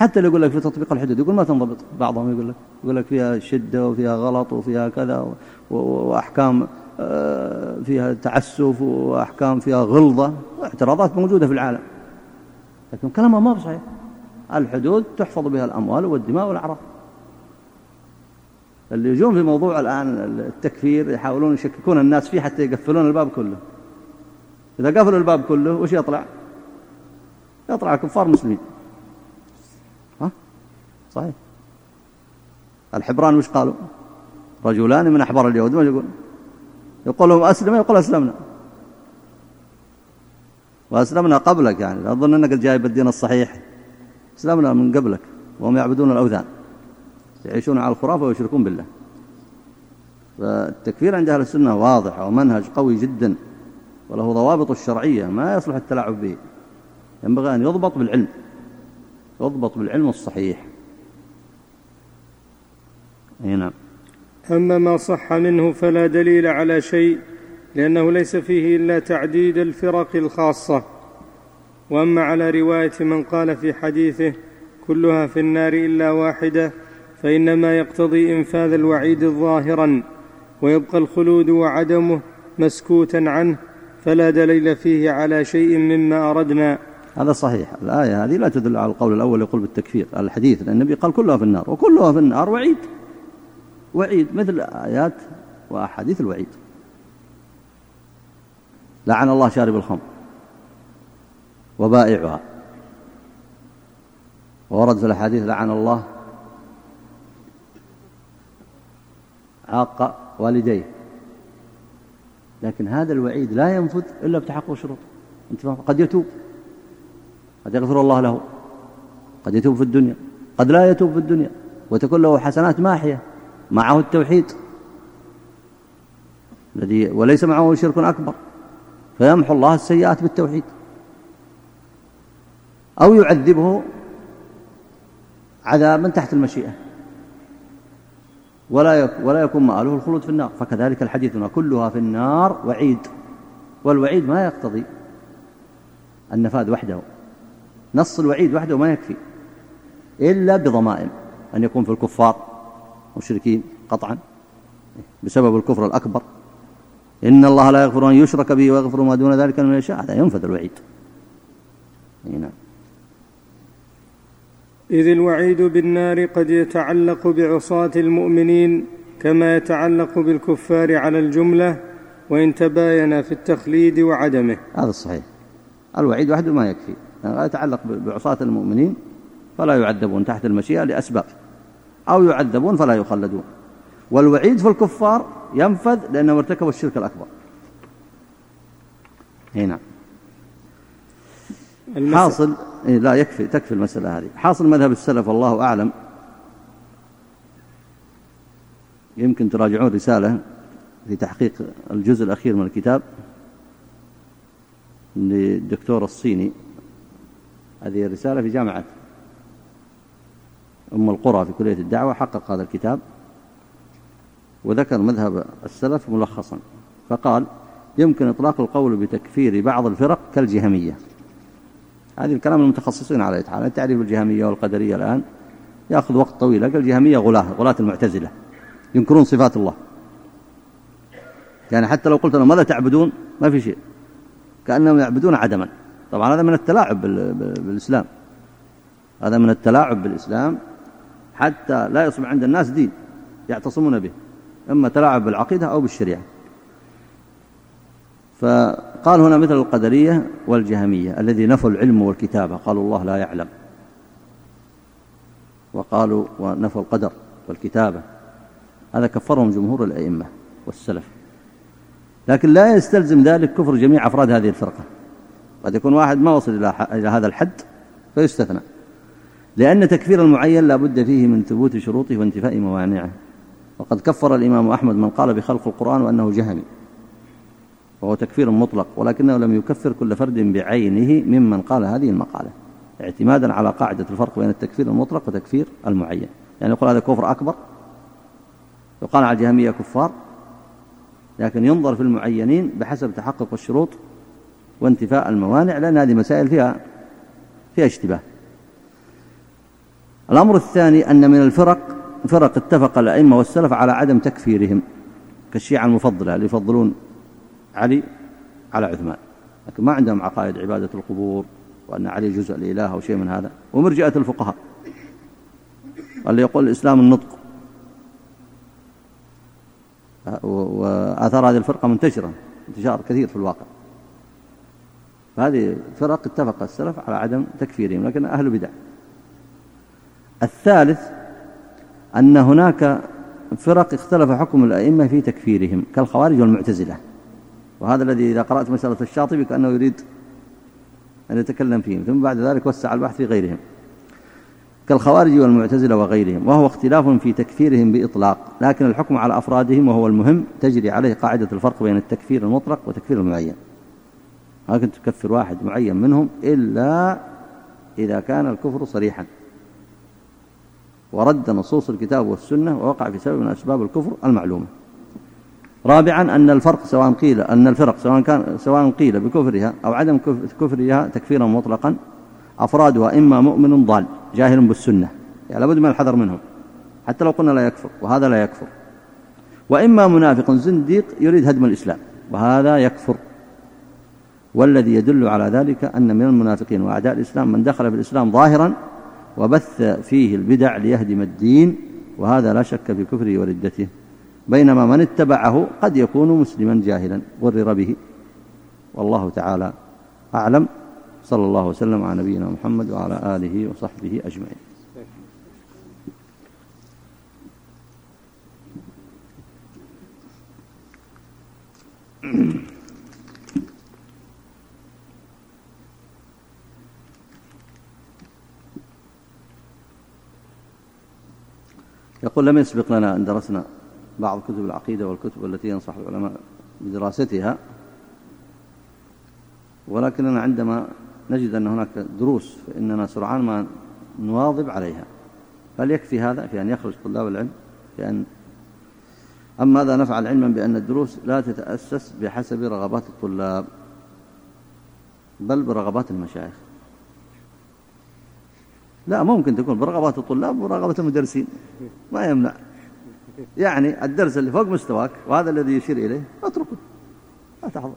حتى اللي يقول لك في تطبيق الحدود يقول ما تنضبط. بعضهم يقول لك يقول لك فيها شدة وفيها غلط وفيها كذا وأحكام آه، فيها تعسف وأحكام فيها غلظة. واعتراضات موجودة في العالم. لكن كلامه ما صحيح. الحدود تحفظ بها الأموال والدماء والأعراض. اللي يجون في موضوع الآن التكفير يحاولون يشككون الناس فيه حتى يقفلون الباب كله. إذا قفلوا الباب كله وش يطلع؟ يطلع كفار مسلمين. صحيح. الحبران وش قالوا؟ رجلان من أحبار اليهود ما يقول؟ يقول لهم أسلم يقول أسلمنا. وأسلمنا قبلك يعني أظن أنك جايب الدين الصحيح. أسلمنا من قبلك وهم يعبدون الأوثان. يعيشون على الخرافة ويشركون بالله. فالتكفير عند أهل السنة واضح ومنهج قوي جدا وله ضوابط الشرعية ما يصلح التلاعب به. ينبغي أن يضبط بالعلم يضبط بالعلم الصحيح. نعم. أما ما صح منه فلا دليل على شيء لأنه ليس فيه إلا تعديد الفرق الخاصة. وأما على رواية من قال في حديثه كلها في النار إلا واحدة فإنما يقتضي إنفاذ الوعيد ظاهرا ويبقى الخلود وعدمه مسكوتا عنه فلا دليل فيه على شيء مما أردنا. هذا صحيح. الآية هذه لا تدل على القول الأول يقول بالتكفير الحديث لأن النبي قال كلها في النار وكلها في النار وعيد. وعيد مثل آيات وأحاديث الوعيد. لعن الله شارب الخمر وبائعها. وورد في الأحاديث لعن الله عاق والديه. لكن هذا الوعيد لا ينفذ إلا بتحقق الشروط أنت قد يتوب. قد يغفر الله له. قد يتوب في الدنيا. قد لا يتوب في الدنيا. وتكون له حسنات ماحية. معه التوحيد. الذي وليس معه شرك أكبر. فيمحو الله السيئات بالتوحيد. أو يعذبه عذابا تحت المشيئة. ولا ولا يكون مآله الخلود في النار. فكذلك الحديث كلها في النار وعيد. والوعيد ما يقتضي النفاذ وحده. نص الوعيد وحده ما يكفي. إلا بضمائم. أن يكون في الكفار. مشركين قطعا بسبب الكفر الأكبر. إن الله لا يغفر أن يشرك به ويغفر ما دون ذلك من يشاء. هذا ينفذ الوعيد. نعم. إذ الوعيد بالنار قد يتعلق بعصاة المؤمنين كما يتعلق بالكفار على الجملة وإن تباين في التخليد وعدمه. هذا صحيح. الوعيد وحده ما يكفي. يعني يتعلق بعصاة المؤمنين فلا يعذبون تحت المشيئة لأسباب. أو يعذبون فلا يخلدون. والوعيد في الكفار ينفذ لأنهم ارتكبوا الشرك الأكبر. هنا حاصل لا يكفي تكفي المسألة هذه. حاصل مذهب السلف والله أعلم. يمكن تراجعون رسالة في تحقيق الجزء الأخير من الكتاب للدكتور الصيني. هذه رسالة في جامعة أم القرى في كلية الدعوة حقق هذا الكتاب وذكر مذهب السلف ملخصا. فقال يمكن إطلاق القول بتكفير بعض الفرق كالجهمية. هذه الكلام المتخصصين على تعالى تعريف الجهمية والقدرية الآن يأخذ وقت طويل لكن الجهمية غلاة غلاة المعتزلة ينكرون صفات الله. يعني حتى لو قلت لهم ماذا تعبدون؟ ما في شيء. كأنهم يعبدون عدما. طبعا هذا من التلاعب بالإسلام. هذا من التلاعب بالإسلام. حتى لا يصبح عند الناس دين يعتصمون به إما تلاعب بالعقيدة أو بالشريعة. فقال هنا مثل القدرية والجهمية الذي نفوا العلم والكتابة قالوا الله لا يعلم. وقالوا ونفوا القدر والكتابة. هذا كفرهم جمهور الأئمة والسلف. لكن لا يستلزم ذلك كفر جميع أفراد هذه الفرقة. قد يكون واحد ما وصل إلى هذا الحد فيستثنى. لأن تكفير المعين لا بد فيه من ثبوت شروطه وانتفاء موانعه. وقد كفر الإمام أحمد من قال بخلق القرآن وأنه جهمي وهو تكفير مطلق ولكنه لم يكفر كل فرد بعينه ممن قال هذه المقالة. اعتمادا على قاعدة الفرق بين التكفير المطلق وتكفير المعين. يعني يقول هذا كفر أكبر يقال على الجهمية كفار لكن ينظر في المعينين بحسب تحقق الشروط وانتفاء الموانع لأن هذه مسائل فيها فيها اشتباه. الأمر الثاني أن من الفرق فرق اتفق الأئمة والسلف على عدم تكفيرهم كالشيعة المفضلة اللي يفضلون علي على عثمان. لكن ما عندهم عقائد عبادة القبور وأن علي جزء الإله أو شيء من هذا. ومرجئة الفقهاء اللي يقول الإسلام النطق. وآثار هذه الفرقة منتشرة انتشار كثير في الواقع. فهذه فرق اتفق السلف على عدم تكفيرهم لكن أهل بدع. الثالث أن هناك فرق اختلف حكم الأئمة في تكفيرهم كالخوارج والمعتزلة. وهذا الذي إذا قرأت مسألة الشاطبي كأنه يريد أن يتكلم فيهم ثم بعد ذلك وسع البحث في غيرهم. كالخوارج والمعتزلة وغيرهم وهو اختلاف في تكفيرهم بإطلاق لكن الحكم على أفرادهم وهو المهم تجري عليه قاعدة الفرق بين التكفير المطلق وتكفير المعين. لكن تكفر واحد معين منهم إلا إذا كان الكفر صريحا. ورد نصوص الكتاب والسنة ووقع في سبب من أسباب الكفر المعلومة. رابعا أن الفرق سواء قيل أن الفرق سواء كان سواء قيل بكفرها أو عدم كفرها تكفيرا مطلقا أفرادها إما مؤمن ضال جاهل بالسنة يعني لابد من الحذر منهم حتى لو قلنا لا يكفر وهذا لا يكفر. وإما منافق زنديق يريد هدم الإسلام وهذا يكفر. والذي يدل على ذلك أن من المنافقين وأعداء الإسلام من دخل في الإسلام ظاهرا وبث فيه البدع ليهدم الدين وهذا لا شك في كفره وردته. بينما من اتبعه قد يكون مسلما جاهلا غرر به. والله تعالى أعلم. صلى الله وسلم على نبينا محمد وعلى آله وصحبه أجمعين. يقول لم يسبق لنا أن درسنا بعض كتب العقيدة والكتب التي ينصح العلماء بدراستها ولكننا عندما نجد أن هناك دروس فإننا سرعان ما نواظب عليها. هل يكفي هذا؟ في أن يخرج طلاب العلم؟ في أن أم ماذا نفعل علما بأن الدروس لا تتأسس بحسب رغبات الطلاب؟ بل برغبات المشايخ. لا ممكن تكون برغبات الطلاب ورغبة المدرسين. ما يمنع. يعني الدرس اللي فوق مستواك وهذا الذي يشير إليه اتركه. لا تحضر.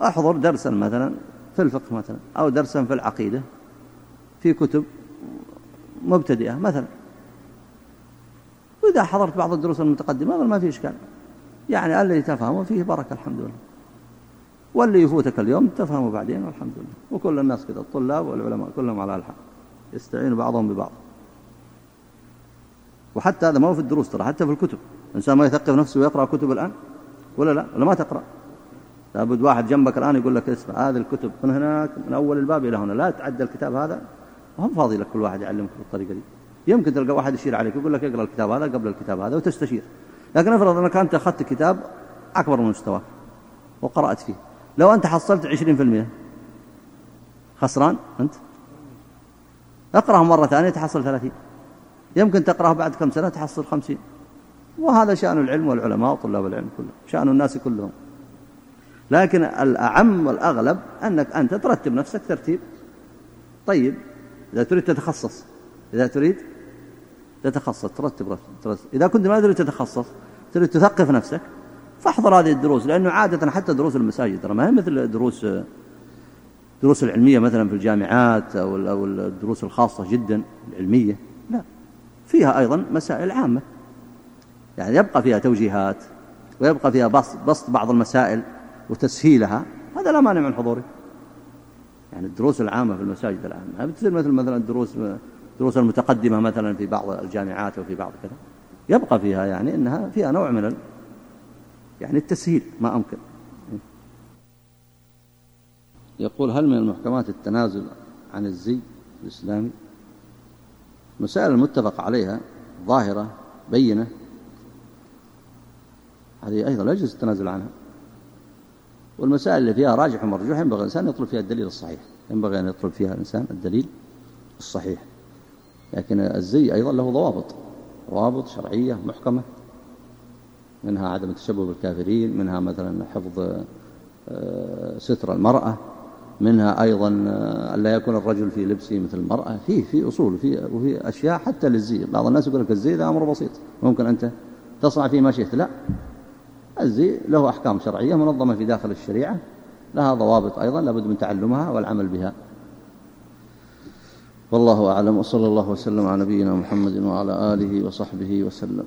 أحضر درسا مثلا في الفقه مثلا أو درسا في العقيدة في كتب مبتدئة مثلا. وإذا حضرت بعض الدروس المتقدمة ما في إشكال. يعني الذي تفهمه فيه بركة الحمد لله. واللي يفوتك اليوم تفهمه بعدين والحمد لله. وكل الناس كذا الطلاب والعلماء كلهم على الحق يستعين بعضهم ببعض. وحتى هذا ما هو في الدروس ترى حتى في الكتب. الإنسان ما يثقف نفسه ويقرأ كتب الآن؟ ولا لا؟ ولا ما تقرأ؟ لابد واحد جنبك الآن يقول لك اسمع هذه الكتب من هناك من أول الباب إلى هنا لا تعدى الكتاب هذا؟ وهم فاضي لك كل واحد يعلمك بالطريقة دي. يمكن تلقى واحد يشير عليك يقول لك اقرأ الكتاب هذا قبل الكتاب هذا وتستشير. لكن افرض أنك أنت أخذت كتاب أكبر من مستواك وقرأت فيه. لو أنت حصلت عشرين في المئة خسران أنت؟ اقرأه مرة ثانية تحصل ثلاثين. يمكن تقرأه بعد كم سنة تحصل خمسين. وهذا شأن العلم والعلماء وطلاب العلم كلهم شأن الناس كلهم. لكن الأعم والأغلب أنك أنت ترتب نفسك ترتيب. طيب إذا تريد تتخصص إذا تريد تتخصص ترتب رتب. إذا كنت ما تريد تتخصص تريد تثقف نفسك. فاحضر هذه الدروس لأنه عادة حتى دروس المساجد ترى ما هي مثل دروس دروس العلمية مثلا في الجامعات أو الدروس الخاصة جدا العلمية لا. فيها أيضا مسائل عامة. يعني يبقى فيها توجيهات ويبقى فيها بسط, بسط بعض المسائل وتسهيلها هذا لا مانع من حضوره. يعني الدروس العامة في المساجد الآن ما بتصير مثل مثلا الدروس الدروس المتقدمة مثلا في بعض الجامعات وفي بعض كذا. يبقى فيها يعني إنها فيها نوع من. يعني التسهيل ما أمكن. يقول هل من المحكمات التنازل عن الزي الإسلامي؟ مسائل المتفق عليها ظاهرة بينة. هذه أيضا لا يجوز التنازل عنها. والمسائل اللي فيها راجح ومرجوح ينبغي الإنسان يطلب فيها الدليل الصحيح. ينبغي أن يطلب فيها الإنسان الدليل الصحيح. لكن الزي أيضا له ضوابط. ضوابط شرعية محكمة. منها عدم التشبه بالكافرين منها مثلا حفظ آه، ستر المرأة منها أيضا آه، ألا يكون الرجل في لبسه مثل المرأة. فيه في أصول في وفي أشياء حتى للزي بعض الناس يقول لك الزي ده أمر بسيط. ممكن أنت تصنع فيه ما شئت. لا. الزي له أحكام شرعية منظمة في داخل الشريعة. لها ضوابط أيضا لابد من تعلمها والعمل بها. والله أعلم. وصلى الله وسلم على نبينا محمد وعلى آله وصحبه وسلم.